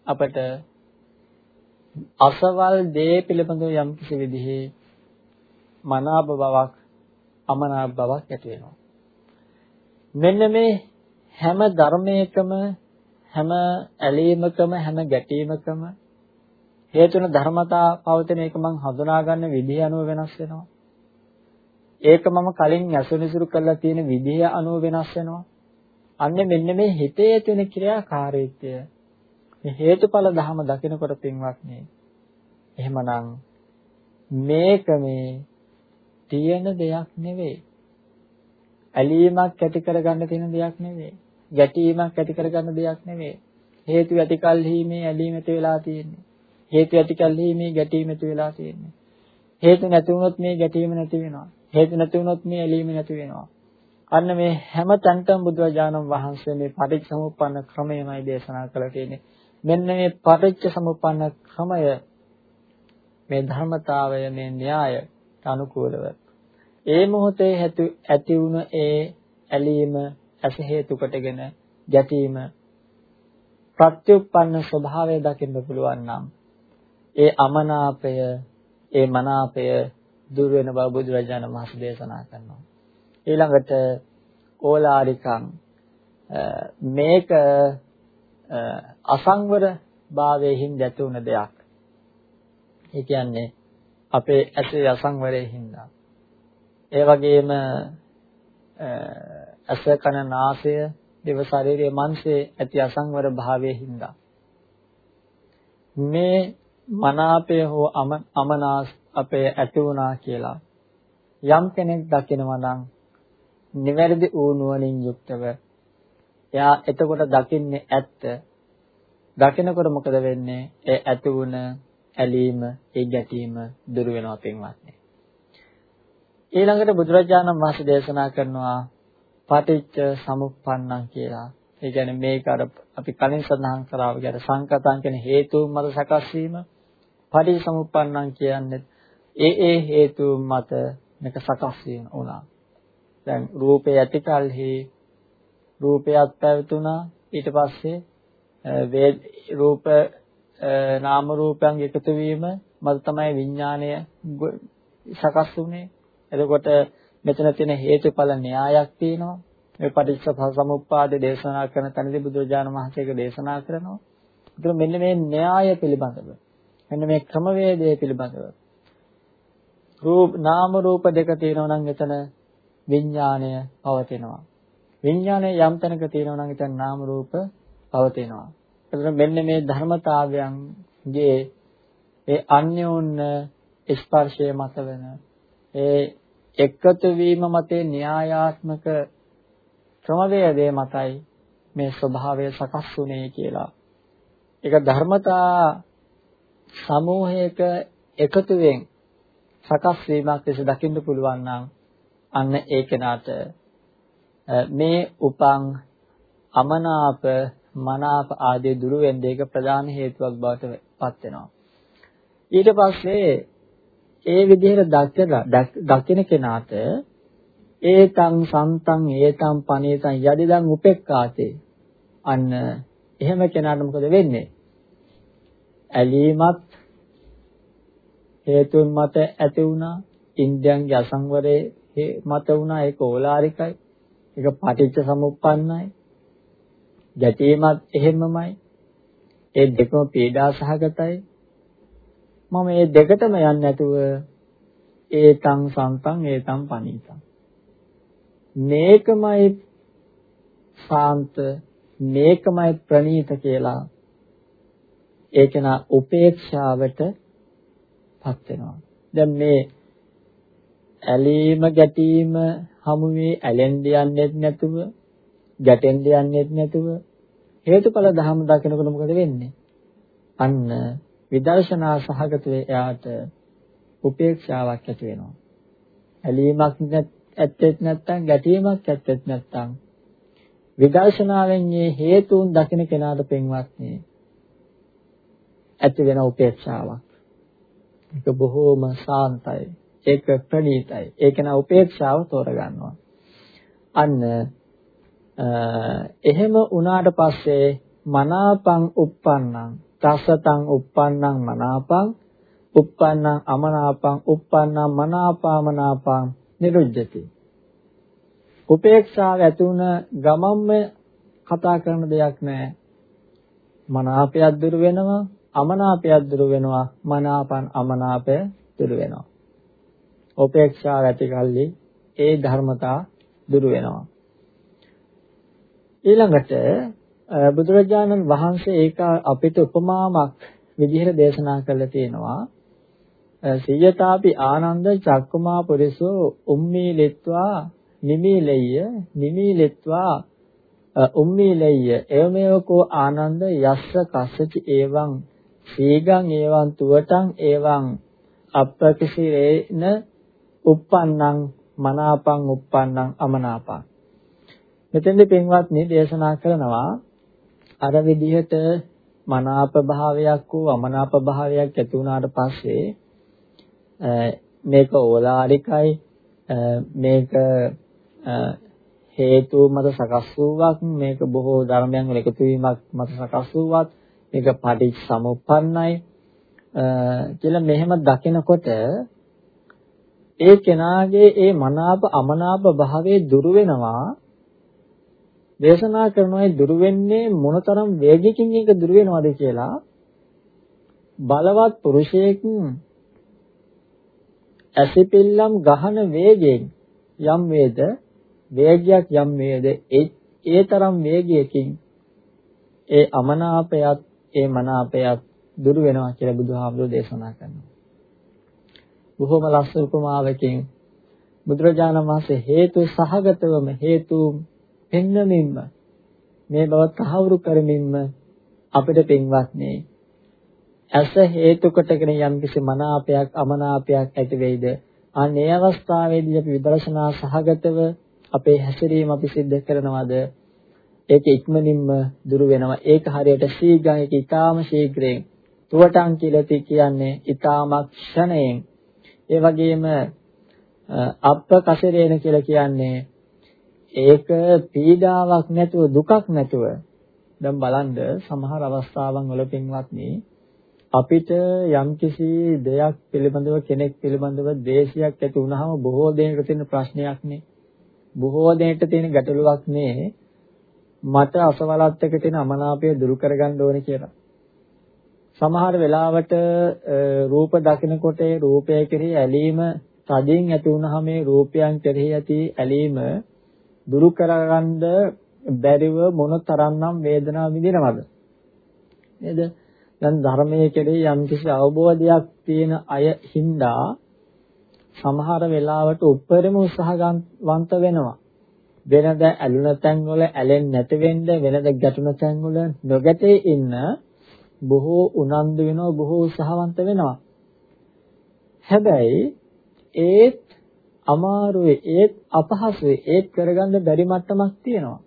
[SPEAKER 1] අපට අසවල් දේ පිළිබඳව යම් කිසි විදිහේ මනාප බවක් අමනාප බවක් ඇති වෙනවා. මෙන්න මේ හැම ධර්මයකම හැම ඇලීමකම හැම ගැටීමකම හේතුන ධර්මතා පවතින එක මම හඳුනා ගන්න විදිහ අනුව වෙනස් වෙනවා. ඒක මම කලින් ඇසුනිසුරු කරලා තියෙන විදිහ අනුව වෙනස් වෙනවා. අන්න මෙන්න මේ හිතේ තියෙන ක්‍රියාකාරීත්වය මේ හේතුඵල ධහම දකිනකොට පින්වත්නි එහෙමනම් මේක මේ තියෙන දෙයක් නෙවෙයි. ඇලීමක් ඇති කරගන්න තියෙන දෙයක් නෙවෙයි. ගැටීමක් ඇති කරගන්න දෙයක් නෙවෙයි. හේතු ඇති කල්හි මේ ඇලීම ඇති වෙලා තියෙන්නේ. හේතු ඇති කල්හි මේ ගැටීම ඇති වෙලා තියෙන්නේ. හේතු නැති වුණොත් මේ ගැටීම නැති වෙනවා. හේතු නැති වුණොත් මේ ඇලීම නැති වෙනවා. අන්න මේ හැම තැනටම බුදුරජාණන් වහන්සේ මේ පටිච්චසමුප්පන්න ක්‍රමයමයි දේශනා කළා තියෙන්නේ. මෙන්න මේ පටිච්ච සමුප්පන්න ක්‍රමය මේ ධර්මතාවය මේ න්‍යාය අනුකූලව. ඒ මොහොතේ ඇති වුණ ඒ ඇලීම ඇස හේතු කොටගෙන ගැටීම ප්‍රත්‍යুৎপন্ন ස්වභාවය දකින්න පුළුවන් නම් ඒ අමනාපය ඒ මනාපය දුර වෙන බව බුදුරජාණන් වහන්සේ දේශනා කරනවා. ඊළඟට ඕලාරිකං මේක අසංවර භාවයෙන් ඇති වුණ දෙයක්. ඒ කියන්නේ අපේ ඇසේ අසංවරයෙන් හින්දා. ඒ වගේම ඇස කන නාසය දිව ශරීරයේ මනසේ ඇති අසංවර භාවයේ හින්දා මේ මනාපය හෝ අමනාස් අපේ ඇති වුණා කියලා යම් කෙනෙක් දකිනවා නම් නිවැරදි වූ නුවණින් යුක්තව එයා එතකොට දකින්නේ ඇත්ත දකිනකොට මොකද වෙන්නේ ඒ ඇති වුණ ඇලීම ඒ ගැටීම දුර වෙනවා පින්වත්නි ඊළඟට බුදුරජාණන් වහන්සේ දේශනා කරනවා පටිච්ච සමුප්පන්නං කියලා. ඒ කියන්නේ මේක අර අපි කලින් සඳහන් කරා වගේ අර සංකතං කියන හේතුන් මත සකස් වීම. පටිච්ච සමුප්පන්නං කියන්නේ ඒ ඒ හේතුන් මත මේක සකස් වීම උනා. දැන් රූපේ ඇතිකල්හි රූපයක් පැවතුණා ඊට පස්සේ වේ රූප නාම රූපයන් එකතු වීම මත තමයි විඥාණය සකස් වුනේ එතකොට මෙතන තියෙන හේතුඵල න්‍යායක් තියෙනවා. මේ පටිච්චසමුප්පාද දේශනා කරන තැනදී බුදුරජාණන් වහන්සේක දේශනා කරනවා. ඒතර මෙන්න මේ න්‍යාය පිළිබඳව මෙන්න මේ ක්‍රමවේදය පිළිබඳව රූප නාම රූප දෙක තියෙනවා නම් එතන විඥාණය පවතිනවා. විඥාණය යම් තැනක තියෙනවා නම් එතන නාම රූප පවතිනවා. එතන මෙන්න මේ ධර්මතාවයන්ගේ ඒ අන්‍යෝන්‍ය ස්පර්ශය මත වෙන ඒ එකතු වීම මතේ න්‍යායාත්මක ක්‍රමවේදයේ මතයි මේ ස්වභාවය සකස් වුනේ කියලා. ඒක ධර්මතා සමූහයක එකතුවෙන් සකස් වීමක් ලෙස දකින්න පුළුවන් නම් අන්න ඒ කෙනාට මේ උපං අමනාප මනාප ආදී දුරු වෙන්න ඒක ප්‍රධාන හේතුවක් බවට පත් වෙනවා. ඊට පස්සේ ඒ විදිහට දකින කෙනාට ඒතං සන්තං ඒතං පනේතං යදිදං උපෙක්ඛාතේ. අන්න එහෙම කෙනාට මොකද වෙන්නේ? ඇලීමත් හේතුන් මත ඇති වුණා ඉන්ද්‍රයන්ගේ අසංවරයේ මත වුණා ඒක ඕලාරිකයි. ඒක පටිච්ච සමුප්පන්නයි. ගැටීමත් එහෙමමයි. ඒ දෙකම පීඩා සහගතයි. මම මේ දෙකටම යන්නේ නැතුව ඒතං සන්තං ඒතං පනීතං. මේකමයි සාන්ත මේකමයි ප්‍රණීත කියලා ඒක නා උපේක්ෂාවට පත් වෙනවා. දැන් මේ ඇලීම ගැටීම හමුවේ ඇලෙන්න යන්නේ නැතුව ගැටෙන්න යන්නේ නැතුව හේතුඵල ධහම දකිනකොට මොකද වෙන්නේ? අන්න විදර්ශනා සහගතව එයාට උපේක්ෂාවක් ඇති වෙනවා. ඇලීමක් ඇත්තෙත් නැත්නම් ගැටීමක් ඇත්තෙත් නැත්නම් විදර්ශනාවෙන් මේ හේතුන් දකින කෙනාට පින්වත්නි ඇති වෙන උපේක්ෂාවක්. ඒක බොහෝම සාන්තයි. ඒක ප්‍රණීතයි. ඒක නා උපේක්ෂාව තෝරගන්නවා. අන්න එහෙම වුණාට පස්සේ මනාපං uppannං තසතං uppannං මනාපං uppannං අමනාපං uppannං මනාපාමනාපං නිරුද්ධති. උපේක්ෂාව ඇති වුණ ගමම්ම කතා කරන දෙයක් නෑ. මනාපයක් දුර වෙනවා, අමනාපයක් දුර වෙනවා, මනාපන් අමනාපය දුර වෙනවා. උපේක්ෂාව ඇති කල්ලි ඒ ධර්මතා දුර වෙනවා. ඊළඟට බුදුරජාණන් වහන්සේ ඒක අපිට උපමාවක් විදිහට දේශනා කළා තියෙනවා. සියතාපි ආනන්ද චක්කුමා පුරිසෝ උම්මී ලෙත්වා නිමීලෙය්‍ය නිමීලෙත්වා උම්මීලෙය්‍ය එවමෙව කෝ ආනන්ද යස්ස කස්සච එවං සීගං එවං තුවටං එවං අප්පකිසිරේන uppannං මනාපං uppannං අමනාපං මෙතෙන්දී පින්වත්නි දේශනා කරනවා අර විදිහට මනාප භාවයක් හෝ අමනාප භාවයක් ඇති වුණාට පස්සේ මේක ඕලාරිකයි මේක හේතු මත සකස් වූවක් මේක බොහෝ ධර්මයන් වල එකතු වීමක් මත සකස් වූවක් මේක පටිච්චසමුප්පන්නයි. කියලා මෙහෙම දකිනකොට ඒ කෙනාගේ ඒ මනාප අමනාප භාවයේ දුරු වෙනවා දේශනා කරනවා ඒ දුරු වෙන්නේ මොනතරම් වේගයකින් ඒක දුරු වෙනවද කියලා බලවත් පුරුෂයෙක් ඇසිපිල්ලම් ගහන වේගයෙන් යම් වේද වේගයක් යම් වේද ඒ තරම් වේගයකින් ඒ අමනාපයත් ඒ මනාපයත් දුරු වෙනවා කියලා බුදුහාමුදුරෝ දේශනා කරනවා. බොහොම ලස්සන උපමාවකින් බුදුරජාණන් වහන්සේ හේතු සහගතවම හේතු පෙන්නමින්ම මේ බව තහවුරු කරමින්ම අපිට පින්වත්නි ඇස හේතු කොටගෙන යම්කිසි මනාපයක් අමනාපයක් ඇති වෙයිද? අන්න ඒ අවස්ථාවේදී අපි විදර්ශනා සහගතව අපේ හැසිරීම අපි සිද්ධ කරනවද? ඒක ඉක්මනින්ම දුරු වෙනවා. ඒක හරියට ශීඝ්‍රයෙන් ඒක ඊටාම ශීඝ්‍රයෙන්. තුවටන් කියලා කියන්නේ ඊටාමක් ක්ෂණයෙන්. ඒ වගේම අප්ප කසරේන කියලා කියන්නේ ඒක පීඩාවක් නැතුව දුකක් නැතුව දැන් බලන්න සමහර අවස්ථාවන් වල පින්වත්නි අපිට යම්කිසි දෙයක් පිළිබඳව කෙනෙක් පිළිබඳව දේශයක් ඇති වුනහම බොහෝ දෙනෙකුට තියෙන ප්‍රශ්නයක් නේ. බොහෝ දෙනෙක්ට තියෙන ගැටලුවක් නේ. මට අසවලත් එක්ක තියෙන අමනාපය දුරු කරගන්න ඕනේ කියලා. සමහර වෙලාවට රූප දකිනකොට රූපය කෙරෙහි ඇලීම තදින් ඇති වුනහම මේ රූපයන් කෙරෙහි ඇති ඇලීම දුරු කරගන්න බැරිව මොන තරම්නම් වේදනාව විඳිනවද? නේද? දැන් ධර්මයේ කෙරෙහි යම්කිසි අවබෝධයක් තියෙන අය හින්දා සමහර වෙලාවට උපරිම උත්සාහවන්ත වෙනවා. වෙනද ඇලුන තැන් වල ඇලෙන්නේ නැති වෙන්න වෙනද ගැටුන තැන් වල නොගැටේ ඉන්න බොහෝ උනන්දු වෙනවා බොහෝ උත්සාහවන්ත වෙනවා. හැබැයි ඒත් අමාරුවේ ඒත් අපහසුවේ ඒත් කරගන්න බැරි මට්ටමක් තියෙනවා.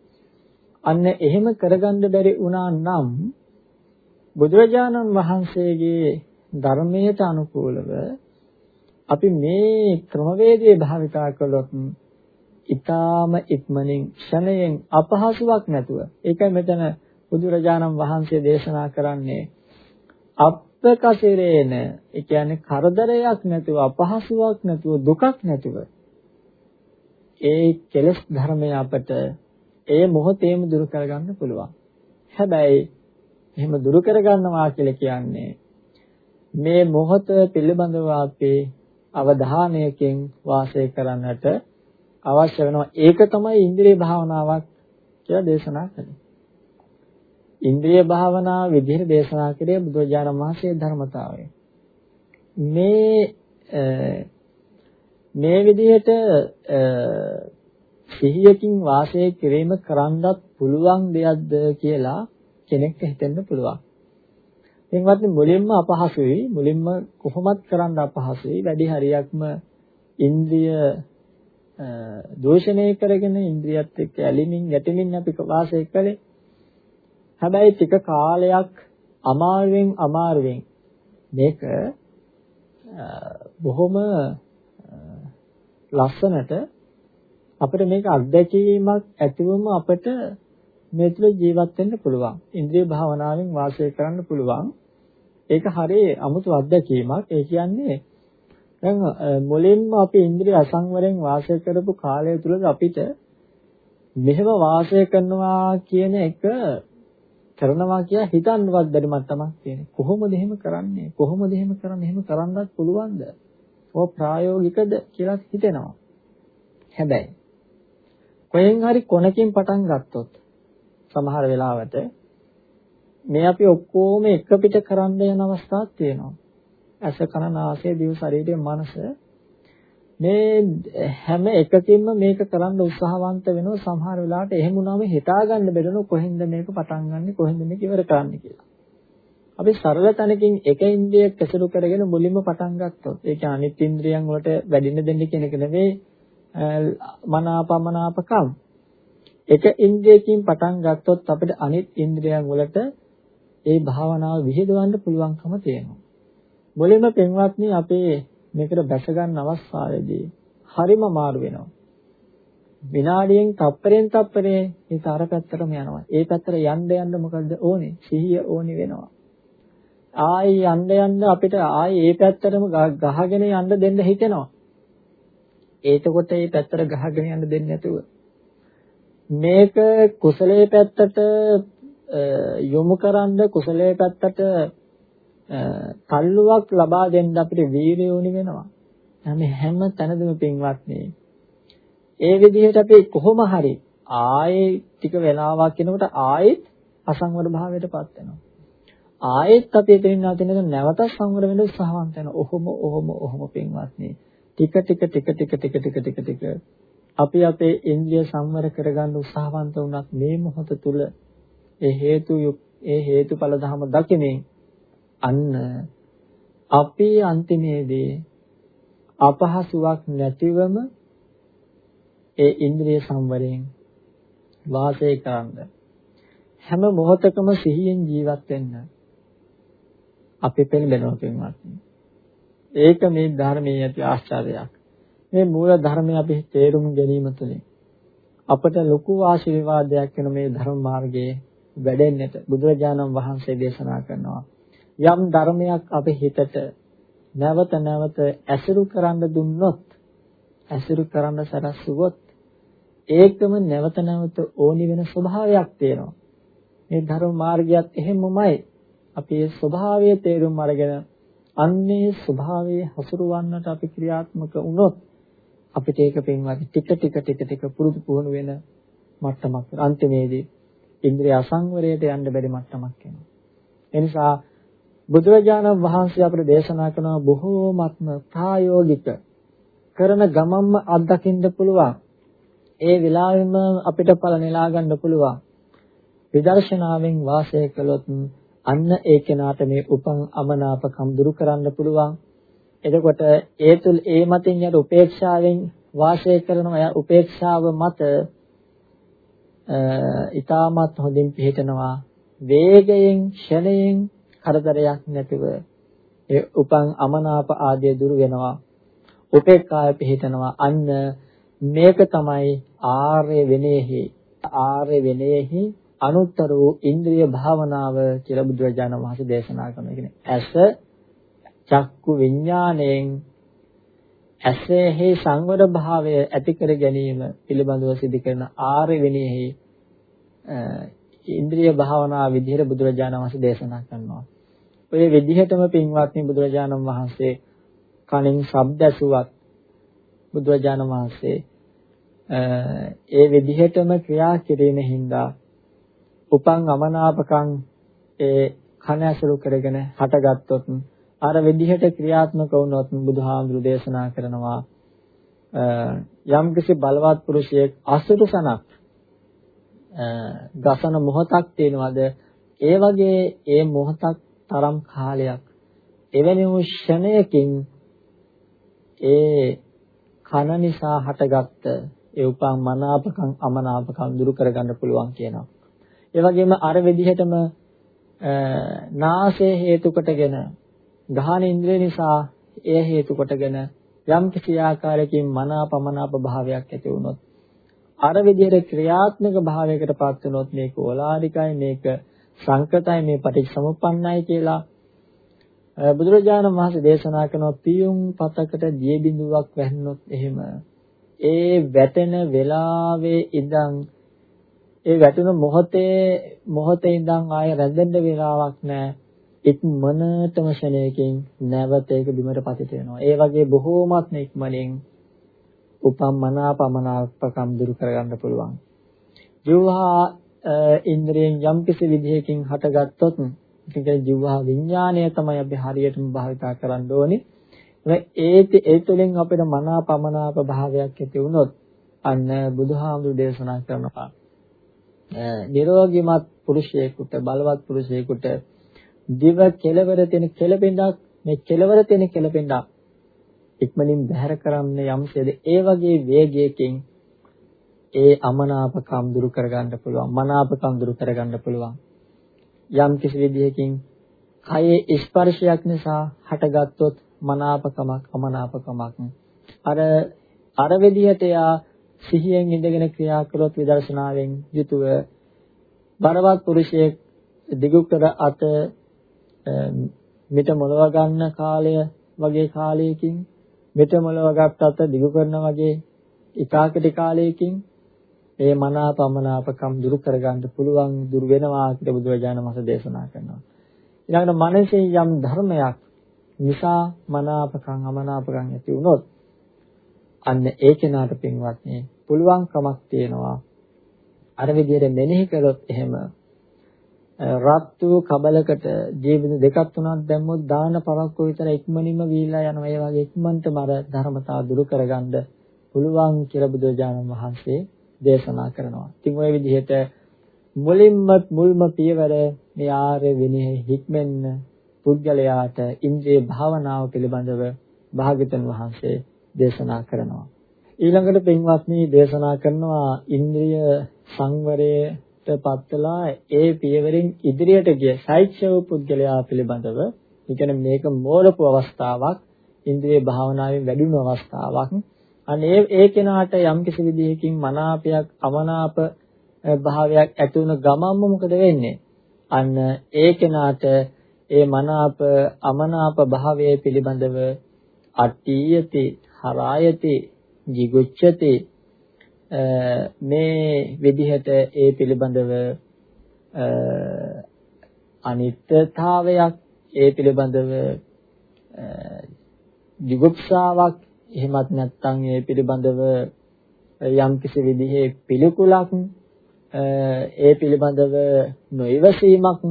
[SPEAKER 1] අන්න එහෙම කරගන්න බැරි වුණා නම් බුදුරජාණන් වහන්සේගේ ධර්මයට අනුකූලව අපි මේ ක්‍රමවේදයේ භාවිතා කළොත් ඊටාම ඉක්මනින් ක්ෂණයෙන් අපහසුාවක් නැතුව ඒකයි මෙතන බුදුරජාණන් වහන්සේ දේශනා කරන්නේ අප්පකසිරේන ඒ කියන්නේ කරදරයක් නැතුව අපහසුාවක් නැතුව දුකක් නැතුව ඒ කෙලස් ධර්මය අපට ඒ මොහොතේම දුරු කරගන්න පුළුවන්. හැබැයි එහෙම දුරු කරගන්නවා කියලා කියන්නේ මේ මොහොත පිළිබඳව අපේ අවධානයකින් වාසය කරන්නට අවශ්‍ය වෙනවා. ඒක තමයි ඉන්ද්‍රිය භාවනාවක් කියලා දේශනා කළේ. ඉන්ද්‍රිය භාවනාව විදිහට දේශනා කළේ බුදුරජාණන් වහන්සේ ධර්මතාවය. මේ මේ විදිහට සිහියකින් වාසය කිරීම කරන්නත් පුළුවන් දෙයක්ද කියලා කෙනෙක්ට හිතෙන්න පුළුවන්. එන්වත් මුලින්ම අපහසුයි මුලින්ම කොහොමත් කරන්න අපහසුයි වැඩි හරියක්ම ඉන්ද්‍රිය දෝෂණය කරගෙන ඉන්ද්‍රියත් එක්ක ඇලිමින් ගැටෙමින් අපි වාසය කළේ හැබැයි ටික කාලයක් අමාරුවෙන් අමාරුවෙන් මේක බොහොම ලස්සනට අපිට මේක අත්දැකීමක් ඇතිවම අපිට මේ තුළ ජීවත් වෙන්න පුළුවන්. ඉන්ද්‍රිය භාවනාවෙන් වාසය කරන්න පුළුවන්. ඒක හරිය අමුතු අත්දැකීමක්. ඒ කියන්නේ දැන් මුලින්ම අපි ඉන්ද්‍රිය අසංවරයෙන් වාසය කරපු කාලය තුල අපිට මෙහෙම වාසය කරනවා කියන එක කරනවා කියලා හිතන්නවත් බැරි මට්ටමක් තියෙනවා. කොහොමද එහෙම කරන්නේ? කොහොමද එහෙම කරන්නේ? එහෙම කරන්නත් පුළුවන්ද? ඔය ප්‍රායෝගිකද කියලා හිතෙනවා. හැබැයි කොහෙන් හරි කොනකින් පටන් ගත්තොත් සමහර වෙලාවට මේ අපි ඔක්කොම එක පිට කරන්න යන අවස්ථාවක් තියෙනවා. ඇස කන නාසය දිව ශරීරය මනස මේ හැම එකකින්ම මේක කරන්න උත්සාහවන්ත වෙනවා සමහර වෙලාවට එහෙම වුණාම හිතා ගන්න බැරෙන කොහෙන්ද මේක පටන් ගන්නෙ කොහෙන්ද මේක ඉවර කරන්නේ කියලා. අපි සරල තැනකින් එක ඉන්ද්‍රියක් ඇසුරු කරගෙන මුලින්ම පටන් ගත්තොත් ඒක අනිත් ඉන්ද්‍රියන් වලට වැඩින්න දෙන්නේ කියන එක නෙවෙයි මනාපමනාපකම්. එක ඉන්ද්‍රියකින් පටන් ගත්තොත් අපිට අනිත් ඉන්ද්‍රියන් වලට ඒ භාවනාව විහිදවන්න පුළුවන්කම තියෙනවා. මුලින්ම පින්වත්නි අපේ මේකට බැස ගන්න අවස්ථාවේදී හරිම මාරු වෙනවා. විනාඩියෙන් තප්පරෙන් තප්පරේ ඒක අර පැත්තටම යනවා. ඒ පැත්තට යන්න යන්න මොකද ඕනේ? සිහිය ඕනේ වෙනවා. ආයි යන්න යන්න අපිට ආයි ඒ පැත්තටම ගහගෙන යන්න දෙන්න හිතෙනවා. ඒතකොට ඒ පැත්තට ගහගෙන යන්න දෙන්නේ නැතුව මේක කුසලයේ පැත්තට යොමු කරන්න කුසලයේ පැත්තට තල්ලුවක් ලබා දෙන්න අපිට වීරිය උනි වෙනවා. හැම හැම තැනදම පින්වත්නි. ඒ විදිහට අපි කොහොම හරි ආයේ ටික වෙලාවක් යනකොට ආයෙත් අසංවර භාවයටපත් වෙනවා. ආයෙත් අපි එතනින් නැතිනක නැවත සංවර වෙන්න උත්සාහවන්ත වෙනවා. ඔහොම ඔහොම ඔහොම පින්වත්නි. ටික ටික ටික ටික ටික ටික ටික ටික අපි අපේ ඉන්ද්‍රිය සංවර කරගන්න උත්සාහවන්ත වුණත් මේ මොහොත තුල ඒ හේතු ඒ හේතුඵල ධම දකිමින් අන්න අපි අන්තිමේදී අපහසුාවක් නැතිවම ඒ ඉන්ද්‍රිය සංවරයෙන් වාසය කරන්න හැම මොහොතකම සිහියෙන් ජීවත් වෙන්න අපි පෙළඹෙනවා පින්වත්නි. ඒක මේ ධර්මයේ ඇති ආශ්චර්යයක්. මේ මූල ධර්මය අපි තේරුම් ගැනීම තුළින් අපට ලොකු ආශිර්වාදයක් වෙන මේ ධර්ම මාර්ගයේ වැඩෙන්නට බුදුරජාණන් වහන්සේ දේශනා කරනවා. යම් ධර්මයක් අපේ හිතට නැවත නැවත ඇසුරු කරන්න දුන්නොත් ඇසුරු කරන්න සරස්සුවොත් ඒකම නැවත නැවත ඕනි වෙන ස්වභාවයක් තියෙනවා. මේ ධර්ම මාර්ගයත් එහෙමමයි. අපි ඒ ස්වභාවය තේරුම් අරගෙන අන්නේ ස්වභාවයේ හසුරවන්නට අපි ක්‍රියාත්මක වුණොත් අපිට ඒක පින්වත් ටික ටික ටික ටික පුරුදු පුහුණු වෙන මට්ටමක් අන්තිමේදී ඉන්ද්‍රිය අසංවරයට යන්න බැරි මට්ටමක් එනවා. එනිසා බුදුරජාණන් වහන්සේ අපට දේශනා කරන බොහෝමත්ම ප්‍රායෝගික කරන ගමම්ම අත්දකින්න පුළුවන්. ඒ විලාවෙම අපිට ඵල නෙලා ගන්න පුළුවන්. විදර්ශනාවෙන් වාසය කළොත් අන්න ඒ කෙනාට මේ උපන් අමනාපකම් දුරු කරන්න පුළුවන්. එතකොට ඒ තුල ඒ මතින් යට උපේක්ෂාවෙන් වාසය කරන අය උපේක්ෂාව මත ඊටමත් හොඳින් පිළිතනවා වේගයෙන් ක්ෂණයෙන් කරදරයක් නැතිව ඒ උපන් අමනාප ආදී දුරු වෙනවා. උපේක්ඛාය පිහිටනවා. අන්න මේක තමයි ආර්ය විනයෙහි ආර්ය විනයෙහි අනුත්තර වූ ඉන්ද්‍රිය භාවනාව කියලා බුදුරජාණන් වහන්සේ දේශනා කරන කියන්නේ ඇස චක්කු විඥාණයෙන් ඇසෙහි සංවර භාවය ඇති කර ගැනීම පිළිබඳව සිදු කරන ආර්ය විනයෙහි ඉන්ද්‍රිය භාවනා විදිහට බුදුරජාණන් වහන්සේ දේශනා කරනවා. ඔය විදිහටම පින්වත්නි බුදුරජාණන් වහන්සේ කලින් ශබ්ද ඇසුවත් බුදුරජාණන් වහන්සේ ඒ විදිහටම ක්‍රියා කිරීමෙන් හින්දා උපන් අමනාපකම් ඒ කන ඇසුරු කරගෙන හටගත්තොත් අර විදිහට ක්‍රියාත්මක වුණොත් බුදුහාමුදුරු දේශනා කරනවා යම්කිසි බලවත් පුරුෂයෙක් අසුරු සනක් ගසන මොහොතක් තියෙනවද? ඒ වගේ ඒ මොහොතක් තරම් කාලයක් එවැනි වූ ෂණයකින් ඒ කන නිසා හටගත්ත ඒ උපන් මනාපකම් අමනාපකම් දුරු කරගන්න පුළුවන් කියනවා. ඒ වගේම අර විදිහටම නාසය හේතු කොටගෙන ගහන ඉන්ද්‍රිය නිසා එය හේතු කොටගෙන යම් කිසි ආකාරයකින් මනාපමනාප භාවයක් ඇති වුණොත් අර විදිහට ක්‍රියාත්මක භාවයකට පත් වුණොත් මේක ඕලාරිකයි මේක සංකතයි මේ පටිච්චසමුප්පන්නයි කියලා. බුදුරජාණන් වහන්සේ දේශනා කරන පියුම් පතකට දිය බිඳුවක් වැන්නොත් එහෙම ඒ වැටෙන වෙලාවේ ඉඳන් ඒ වැටුණු මොහොතේ මොහොතේ ඉඳන් ආය රැඳෙන්න වෙලාවක් නැහැ ඉක්මනටම ශනේකින් නැවත ඒක බිමට පතිත වෙනවා. ඒ වගේ බොහෝමත්ම ඉක්මනින් උපම්මනාපමනාපකම් දුරු කරගන්න පුළුවන්. ජීවහා ඉන්ද්‍රියෙන් යම් කිසි විදිහකින් හටගත්තොත් ඒ ජීවහා විඥාණය තමයි අපි හරියටම භාවිතා කරන්න ඕනේ. ඒ ඒ තුළින් අපිට මනාපමනාප භාවයක් ඇති වුණොත් අන්න බුදුහාමුදුරු දේශනා කරනවා. නිරෝගිමත් පුරුෂයෙකුට බලවත් පුරුෂයෙකුට දිව කෙලවර තියෙන කෙලපෙඳක් මේ කෙලවර තියෙන කෙලපෙඳක් ඉක්මනින් බැහැර කරන්න යම්සේද ඒ වගේ වේගයකින් ඒ අමනාපකම් දුරු කරගන්න පුළුවන් මනාපකම් දුරු කරගන්න පුළුවන්. යම් කිසි විදිහකින් කයේ ස්පර්ශයක් නිසා හටගත්තොත් මනාපකමක් අමනාපකමක්. අර අර විදිහට යා සිහියෙන් ඉඳගෙන ක්‍රියා කළොත් විදර්ශනාවෙන් යුතුව බරවත් පුරුෂයෙක් දිගු කර අත මිට මොලව ගන්න කාලය වගේ කාලයකින් මිට මොලව ගත්ත අත දිගු කරන වගේ ඉකාකටි කාලයකින් ඒ මනාපමනාපකම් දුරු කරගන්න පුළුවන් දුරු වෙනවා කියලා බුදුරජාණන් වහන්සේ දේශනා කරනවා. ඊළඟට මනසේ යම් ධර්මයක් නිසා මනාපකම් අමනාපකම් ඇති වුණොත් අන්න ඒ කෙනාට පින්වත්නි පුළුවන් කමක් තියෙනවා අර විදිහට මෙනෙහි කළොත් එහෙම රත් වූ කබලකට ජීවිත දෙකක් තුනක් දැම්මොත් දාන පරක්කු විතර ඉක්මනින්ම වීලා යනවා ඒ වගේ ඉක්මනටම අර ධර්මතාව දුරු කරගන්න පුළුවන් කියලා බුදුරජාණන් වහන්සේ දේශනා කරනවා. ඉතින් ওই විදිහට මුලින්ම මුල්ම පියවර මේ ආර්ය විනය හික්මෙන්න පුද්ගලයාට ඉන්ද්‍රිය භාවනාව පිළිබඳව භාග්‍යතුන් වහන්සේ දේශනා කරනවා. ඊළඟට පින්වත්නි දේශනා කරනවා ඉන්ද්‍රිය සංවරයට පත්වලා ඒ පියවරෙන් ඉදිරියට ගිය සෛක්ෂව පුද්ගලයා පිළිබඳව ඉගෙන මේක මෝරපු අවස්ථාවක් ඉන්ද්‍රිය භාවනාවෙන් වැඩිම අවස්ථාවක් අනේ ඒ කෙනාට යම්කිසි විදිහකින් මනාපයක් අමනාප භාවයක් ඇති වුණ ගමන්ම මොකද වෙන්නේ? අන්න ඒ කෙනාට ඒ මනාප අමනාප භාවයේ පිළිබඳව අට්ඨියති හරායති jigucchati මේ විදිහට ඒ පිළිබඳව අනිත්‍යතාවයක් ඒ පිළිබඳව jigupsaවක් එහෙමත් නැත්නම් ඒ පිළිබඳව යම්කිසි විදිහේ පිළිකුලක් ඒ පිළිබඳව නොයවසීමක්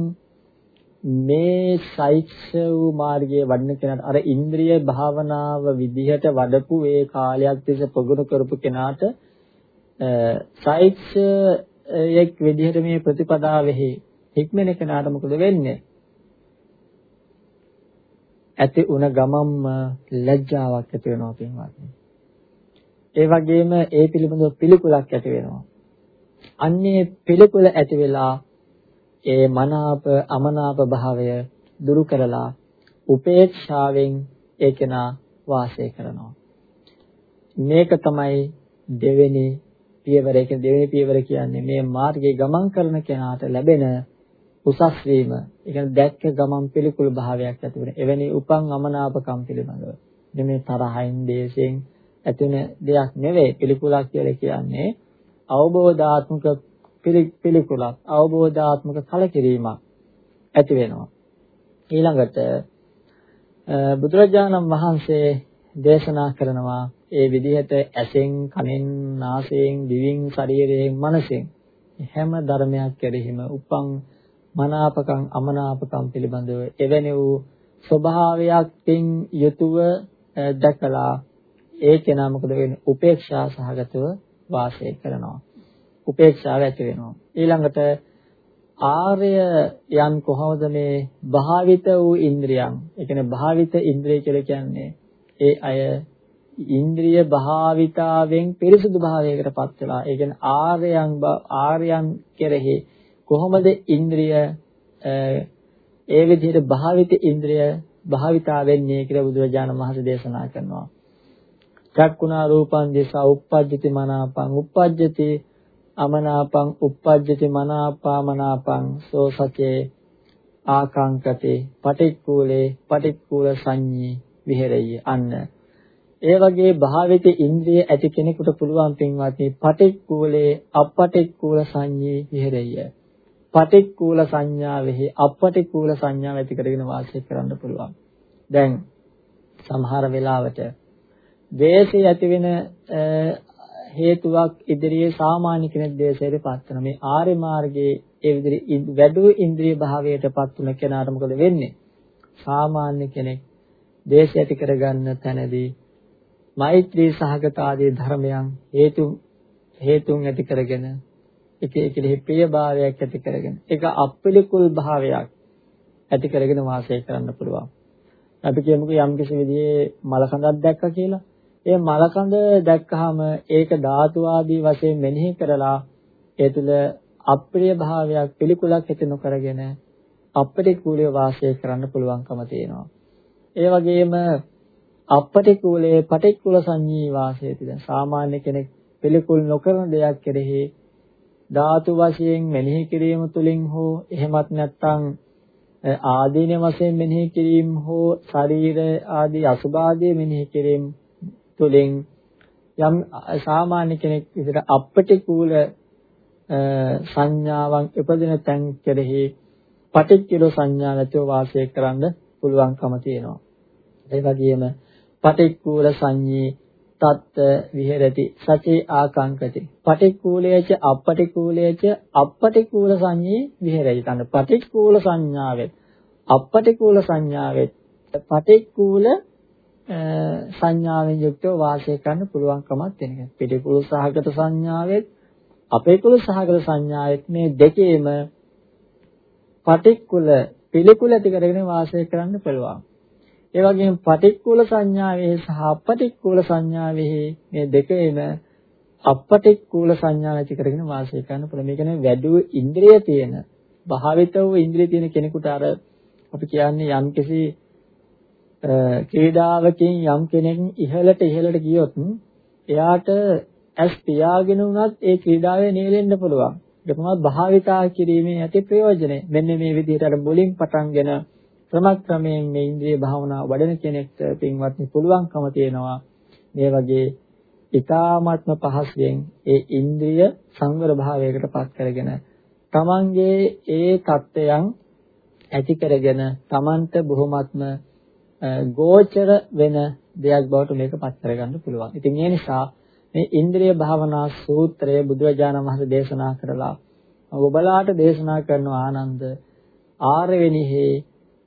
[SPEAKER 1] මේ සෛක්ෂ වූ මාර්ගයේ වඩන කෙනාට අර ඉන්ද්‍රිය භාවනාව විදිහට වඩපු ඒ කාලයක් තිස්සේ ප්‍රගුණ කරපු කෙනාට සෛක්ෂ එක් විදිහට මේ ප්‍රතිපදාවෙහි හික්මෙන කෙනාට මොකද වෙන්නේ? ඇති උන ගමම්ම ලැජ්ජාවක් ඇති වෙනවා පින්වත්නි. ඒ වගේම ඒ පිළිබඳව පිළිකුලක් ඇති වෙනවා. අන්නේ පිළිකුල ඇති වෙලා ඒ මනාප අමනාප භාවය දුරු කරලා උපේක්ෂාවෙන් ඒ කෙනා වාසය කරනවා. මේක තමයි දෙවෙනි පියවර. ඒක දෙවෙනි පියවර කියන්නේ මේ මාර්ගයේ ගමන් කරන කෙනාට ලැබෙන උසස් වීම. ඒ කියන්නේ දැක්ක ගමන් පිළිකුල් භාවයක් ඇති වෙන. එවැනි උපන් අමනාපකම් පිළිබඳව. මේ තරහින් දේශයෙන් ඇති වෙන දෙයක් නෙවෙයි පිළිකුලක් කියලා කියන්නේ අවබෝධාත්මක පිළිකුලක් අවබෝධාත්මක කලකිරීමක් ඇති වෙනවා ඊළඟට බුදුරජාණන් වහන්සේ දේශනා කරනවා ඒ විදිහට ඇසෙන් කනෙන් නාසයෙන් දිවෙන් ශරීරයෙන් මනසෙන් හැම ධර්මයක් කෙරෙහිම උපං මනාපකම් අමනාපකම් පිළිබඳව එවැනි වූ ස්වභාවයකින් යුතුව දැකලා ඒ කෙනා මොකද වෙන්නේ? උපේක්ෂා සහගතව වාසය කරනවා. උපේක්ෂාව ඇති වෙනවා. ඊළඟට ආර්ය යන් කොහොමද මේ භාවිත වූ ඉන්ද්‍රියන් ඒ කියන්නේ භාවිත ඉන්ද්‍රිය කියලා කියන්නේ ඒ අය ඉන්ද්‍රිය භාවිතාවෙන් පිරිසුදු භාවයකටපත් වෙලා ඒ කියන්නේ ආර්යයන් ආර්යයන් කෙරෙහි කොහොමද ඉන්ද්‍රිය ඒ විදිහට භාවිත ඉන්ද්‍රිය භාවිතා වෙන්නේ කියලා බුදුරජාණන් වහන්සේ දේශනා කරනවා. චක්කුණා රූපං දිසා uppajjati මනාපං uppajjati අමනාපං uppajjati මනාපාමනාපං සෝ සචේ ආකාංකතේ පටික්කුලේ පටික්කුල සංඤී විහෙරෙය අන්න ඒ වගේ භාවිත ඉන්ද්‍රිය ඇති කෙනෙකුට පුළුවන් පින්වත්නි පටික්කුලේ අපටික්කුල සංඤී විහෙරෙය පටික්කුල සංඥාවෙහි අපටික්කුල සංඥාව ඇති කරගෙන වාසය කරන්න පුළුවන් දැන් සමහර වෙලාවට ද්වේෂය ඇති වෙන හේතුවක් ඉදිරියේ සාමාන්‍ය කෙනෙක් දේශයට පත් වෙන මේ ආර්ය මාර්ගයේ ඒ විදිහට වැඩි ඉන්ද්‍රිය භාවයට පත් වුණ කෙනාට මොකද වෙන්නේ? සාමාන්‍ය කෙනෙක් දේශය ඇති කරගන්න තැනදී මෛත්‍රී සහගත ආදී ධර්මයන් හේතු හේතුන් ඇති කරගෙන එක එකෙහි ප්‍රියභාවයක් ඇති කරගෙන ඒක අපිලිකුල් භාවයක් ඇති කරගෙන වාසය කරන්න පුළුවන්. අපි කියමුකෝ යම් කිසි විදිහේ මලකඳක් දැක්කා කියලා. ඒ මලකඳ දැක්කහම ඒක ධාතු ආදී වශයෙන් මෙනෙහි කරලා ඒ තුළ අප්‍රිය භාවයක් පිළිකුලක් ඇති නොකරගෙන අපටිකූලයේ වාසය කරන්න පුළුවන්කම තියෙනවා. ඒ වගේම අපටිකූලයේ පටික්කුල සංඤී වාසයති. දැන් සාමාන්‍ය කෙනෙක් පිළිකුල් නොකරන දෙයක් කෙරෙහි ධාතු වශයෙන් මෙනෙහි කිරීම තුළින් හෝ එහෙමත් නැත්නම් ආදීන වශයෙන් මෙනෙහි කිරීම හෝ ශරීර ආදී අසුභාදී මෙනෙහි කිරීම තුළින් යම් සාමාන්‍ය කෙනෙක් විදිහට අපටිකූල සංඥාවන් උපදින තැන් කෙරෙහි පටිච්චිල සංඥා නැතිව වාසය කරන්න පුළුවන්කම තියෙනවා. ඒ වගේම පටික්කුල සංඤී තත්ත විහෙරති සචේ ආකාංකති පටික්කුලේච අපටික්කුලේච අපටික්කුල සංඤී විහෙරති තන පටික්කුල සංඥාවෙත් අපටික්කුල සංඥාවෙත් පටික්කුල සංඥාවෙන් යුක්තව වාසය කරන්න පුළුවන්කමක් තියෙන එක. පිටිකුල සහගත සංඥාවෙත් අපේකුල සහගත සංඥාවෙත් මේ දෙකේම පටික්කුල පිළිකුල ඇති කරගෙන වාසය කරන්න පුළුවන්. ඒ වගේම පටික්කුල සංඥාවේ සහ අපටික්කුල සංඥාවේ මේ දෙකේම අපටික්කුල සංඥා ඇති කරගෙන වාසය කරන්න පුළුවන්. මේ කියන්නේ වැඩි ඉන්ද්‍රිය තියෙන භාවිත වූ ඉන්ද්‍රිය තියෙන කෙනෙකුට අර අපි කියන්නේ යම්කිසි ක්‍රීඩාවකින් යම් කෙනෙක් ඉහළට ඉහළට ගියොත් එයාට ඇස් පියාගෙන වුණත් ඒ ක්‍රීඩාවේ නියැලෙන්න පුළුවන්. ඒක තමයි භාවිතා කිරීමේ ඇති ප්‍රයෝජනය. මෙන්න මේ විදිහට අර මුලින් පටන්ගෙන ක්‍රමක්‍රමයෙන් මේ ඉන්ද්‍රිය භාවනාව වඩන කෙනෙක්ට පින්වත්නි පුළුවන්කම තියෙනවා මේ වගේ ඊ타ත්ම පහසුවෙන් ඒ ඉන්ද්‍රිය සංවර භාවයකට පත් කරගෙන තමන්ගේ ඒ தත්වයන් ඇති කරගෙන තමන්ට බොහොමත්ම ගෝචර වෙන දෙයක් බවට මේක පත් කරගන්න පුළුවන්. ඉතින් ඒ නිසා මේ ඉන්ද්‍රිය භාවනා සූත්‍රය බුදුරජාණන් වහන්සේ දේශනා කරලා ඔබලාට දේශනා කරන ආනන්ද ආරවෙනිහි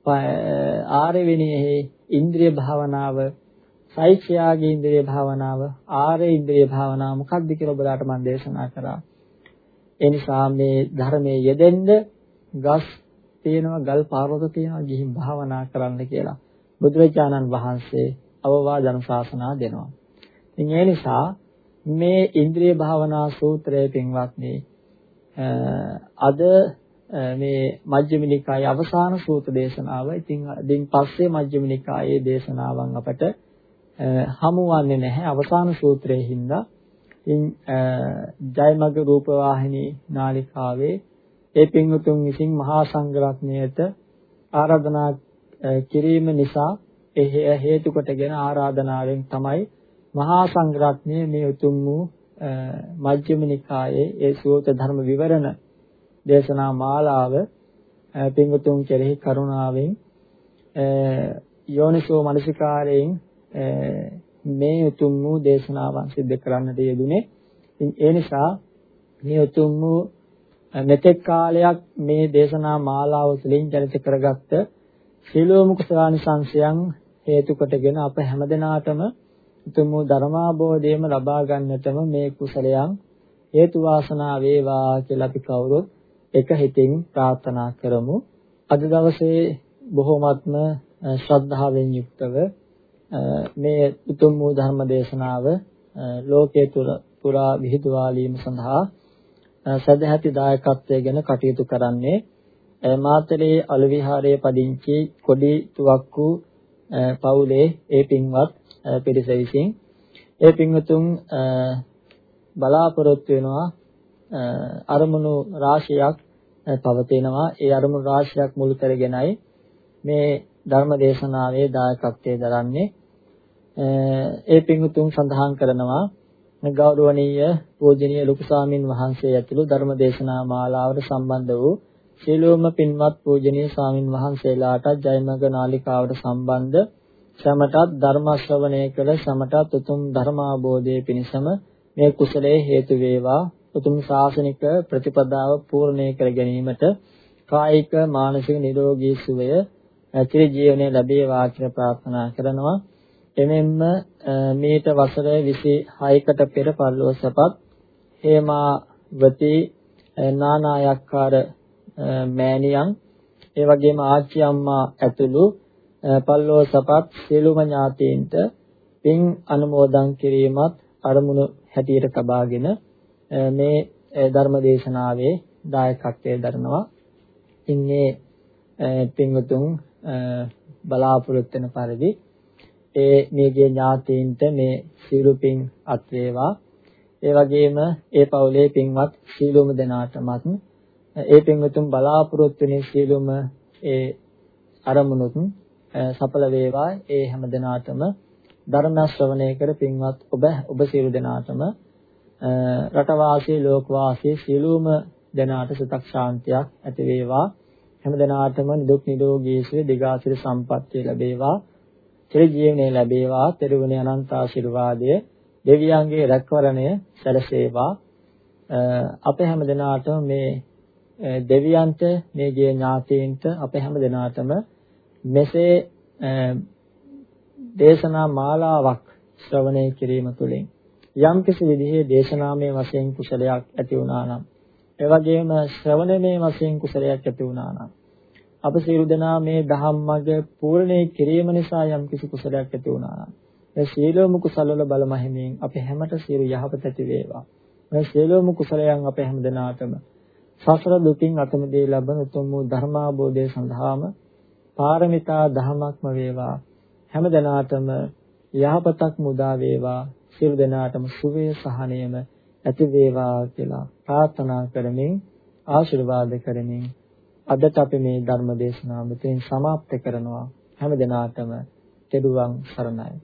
[SPEAKER 1] ආරවෙනිහි ඉන්ද්‍රිය භාවනාව සෛක්ෂයාගේ ඉන්ද්‍රිය භාවනාව ආරේ ඉන්ද්‍රිය භාවනාව මොකක්ද කියලා ඔබලාට මම දේශනා කරා. ඒ නිසා මේ ධර්මයේ යෙදෙන්න ගස් තියෙනවා ගල් පර්වත තියෙනවා ගිහින් භාවනා කරන්න කියලා. බුදුරජාණන් වහන්සේ අවවාද අනුශාසනා දෙනවා. ඉතින් ඒ නිසා මේ ඉන්ද්‍රිය භාවනා සූත්‍රයේ පින්වත්නි අද මේ මජ්ක්‍ධිම නිකායේ අවසාන සූත්‍ර දේශනාව. ඉතින් අදින් පස්සේ මජ්ක්‍ධිම නිකායේ දේශනාවන් අපට හමුවන්නේ නැහැ අවසාන සූත්‍රයේ හින්දා. ඉතින් ජයමග රූපවාහිනී නාලිකාවේ ඒ පින්වතුන් විසින් මහා සංඝරත්නයට ආරාධනා කිරීම නිසා ඒ හේතු කොටගෙන ආරාධනාවෙන් තමයි මහා සංඝරත්නය මේ උතුම් වූ මජ්ක්‍ධිම නිකායේ ඒ සූත ධර්ම විවරණ දේශනා මාලාව පින්වතුන් කෙරෙහි කරුණාවෙන් යෝනිසෝ මනසිකාරයෙන් මේ උතුම් වූ දේශනාවන් සිදු කරන්නට යෙදුනේ. ඉතින් ඒ නිසා මේ උතුම් වූ මෙතෙක් කාලයක් මේ දේශනා මාලාව තුළින් ජනිත කරගත්ත සීලෝමුක සානිසංශයන් හේතු කොටගෙන අප හැමදෙනාටම උතුම් වූ ධර්මාබෝධයම ලබා ගන්නටම මේ කුසලයන් හේතු වාසනා වේවා කියලා අපි කවුරුත් එක හිතින් ප්‍රාර්ථනා කරමු. අද දවසේ බොහෝමත්ම ශ්‍රද්ධාවෙන් යුක්තව මේ උතුම් වූ ධර්ම දේශනාව ලෝකයේ තුල පුරා විහිදුවාලීම සඳහා සදැහැති දායකත්වය ගැන කටයුතු කරන්නේ මාතලේ අලවිහාරයේ පදිංචි කොඩි තුවක්කු පවුලේ ඒ පින්වත් පිරිස විසින් ඒ පින්වතුන් බලාපොරොත්තු වෙනවා අරමුණු රාශියක් පවතිනවා. ඒ අරමුණු රාශියක් මුල් කරගෙනයි මේ ධර්ම දේශනාවේ දායකත්වයේ දරන්නේ. ඒ පින්වතුන් සඳහන් කරනවා ගෞරවනීය පූජනීය ලොකු ස්වාමින් වහන්සේ ඇතුළු ධර්ම දේශනා මාලාවට සම්බන්ධ වූ සියලුම පින්වත් පූජනීය ස්වාමින් වහන්සේලාට ජයමග නාලිකාවට සම්බන්ධ සමටත් ධර්ම ශ්‍රවණය කළ සමටත් උතුම් ධර්මාබෝධයේ පිණසම මේ කුසලයේ හේතු වේවා. උතුම් ශාසනික ප්‍රතිපදාව පූර්ණේ කර ගැනීමට කායික මානසික නිරෝගී සුවය චිර ජීවනයේ ලැබේවා කියලා ප්‍රාර්ථනා කරනවා. එමෙන්ම මේට වසර 26කට පෙර පල්ලෝසපත් හේමාවති නානායක්කාර මෑණියන් ඒ වගේම ආච්චි අම්මා ඇතුළු පල්ලෝසපත් සියලුම ඥාතීන්ට පින් අනුමෝදන් කිරීමත් අරමුණු හැටියට තබාගෙන මේ ධර්ම දේශනාවේ දායකත්වයේ දරනවා. ඉන්නේ පින්වතුන් බලාපොරොත්තු වෙන පරිදි ඒ මේගේ ඥාතීන්ට මේ සීල පින් අත් වේවා. ඒ වගේම ඒ පවුලේ පින්වත් සීලොම දෙනාටමත් ඒ පින්වතුන් බලාපොරොත්තු වෙන සීලොම ඒ අරමුණුත් සඵල වේවා. ඒ හැම දෙනාටම ධර්ම ශ්‍රවණය කර පින්වත් ඔබ ඔබ සියලු දෙනාටම රටවාසී ලෝකවාසී සියලුම දෙනාට සුතක් ශාන්තියක් ඇති වේවා. හැම දෙනාටම නිදුක් නිරෝගී සුව දිගාසිර සම්පත්තිය ලැබේවා. චිර ජීවනයේ ලැබේවා තෙරුවනේ අනන්ත ආශිර්වාදය දෙවියන්ගේ රැකවරණය සැලසේවා අපේ හැම දිනාටම මේ දෙවියන්ට මේ ගිය ඥාතීන්ට අපේ හැම දිනාටම මෙසේ දේශනා මාලාවක් ශ්‍රවණය කිරීම තුළින් යම්කිසි විදිහේ දේශනාමය වශයෙන් කුසලයක් ඇති වුණා නම් ඒ වගේම ශ්‍රවණමය වශයෙන් කුසලයක් ඇති වුණා නම් අප සියලු දෙනා මේ ධම්මග පූර්ණේ කිරීම නිසා යම් කිසි කුසලයක් ඇති වුණා නම් මේ සියලුම කුසල වල බල මහිමින් අපේ හැමත සියලු යහපත ඇති වේවා. මේ සියලුම කුසලයන් අපේ හැම දෙනාටම සසර දුකින් අත මිදී ලබන උතුම් වූ ධර්මාබෝධය සඳහාම පාරමිතා දහමක්ම වේවා. හැම දෙනාටම යහපතක් මුදා වේවා. සියලු දෙනාටම සුවය සහනයම ඇති වේවා කියලා ප්‍රාර්ථනා කරමින් ආශිර්වාද කරමින් අදට අපි මේ ධර්ම දේශනාව මෙතෙන් સમાප්ත කරනවා. හැම දිනාටම තෙරුවන් සරණයි.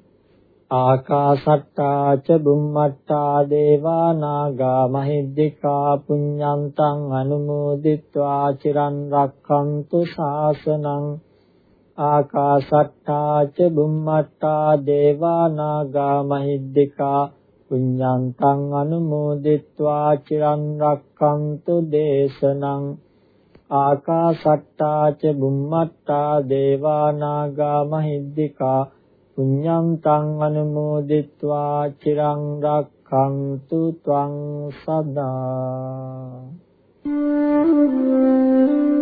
[SPEAKER 1] ආකාසට්ටා ච බුම්මට්ටා දේවා නාග මහිද්దికා පුඤ්ඤන්තං අනුමෝදිත්වා. චිරන් රක්ඛන්තු ශාසනං ආකාශට්ටා ච බුම්මට්ටා දේවා නාග මහිද්దికා පුඤ්ඤන්තං අනුමෝදිත්වා චිරන් රක්ඛන්තු දේශනං ආකාශට්ටා ච බුම්මට්ටා දේවා නාග මහිද්దికා පුඤ්ඤන්තං අනුමෝදිත්වා චිරන් රක්ඛන්තු ත්වං සදා Thank you.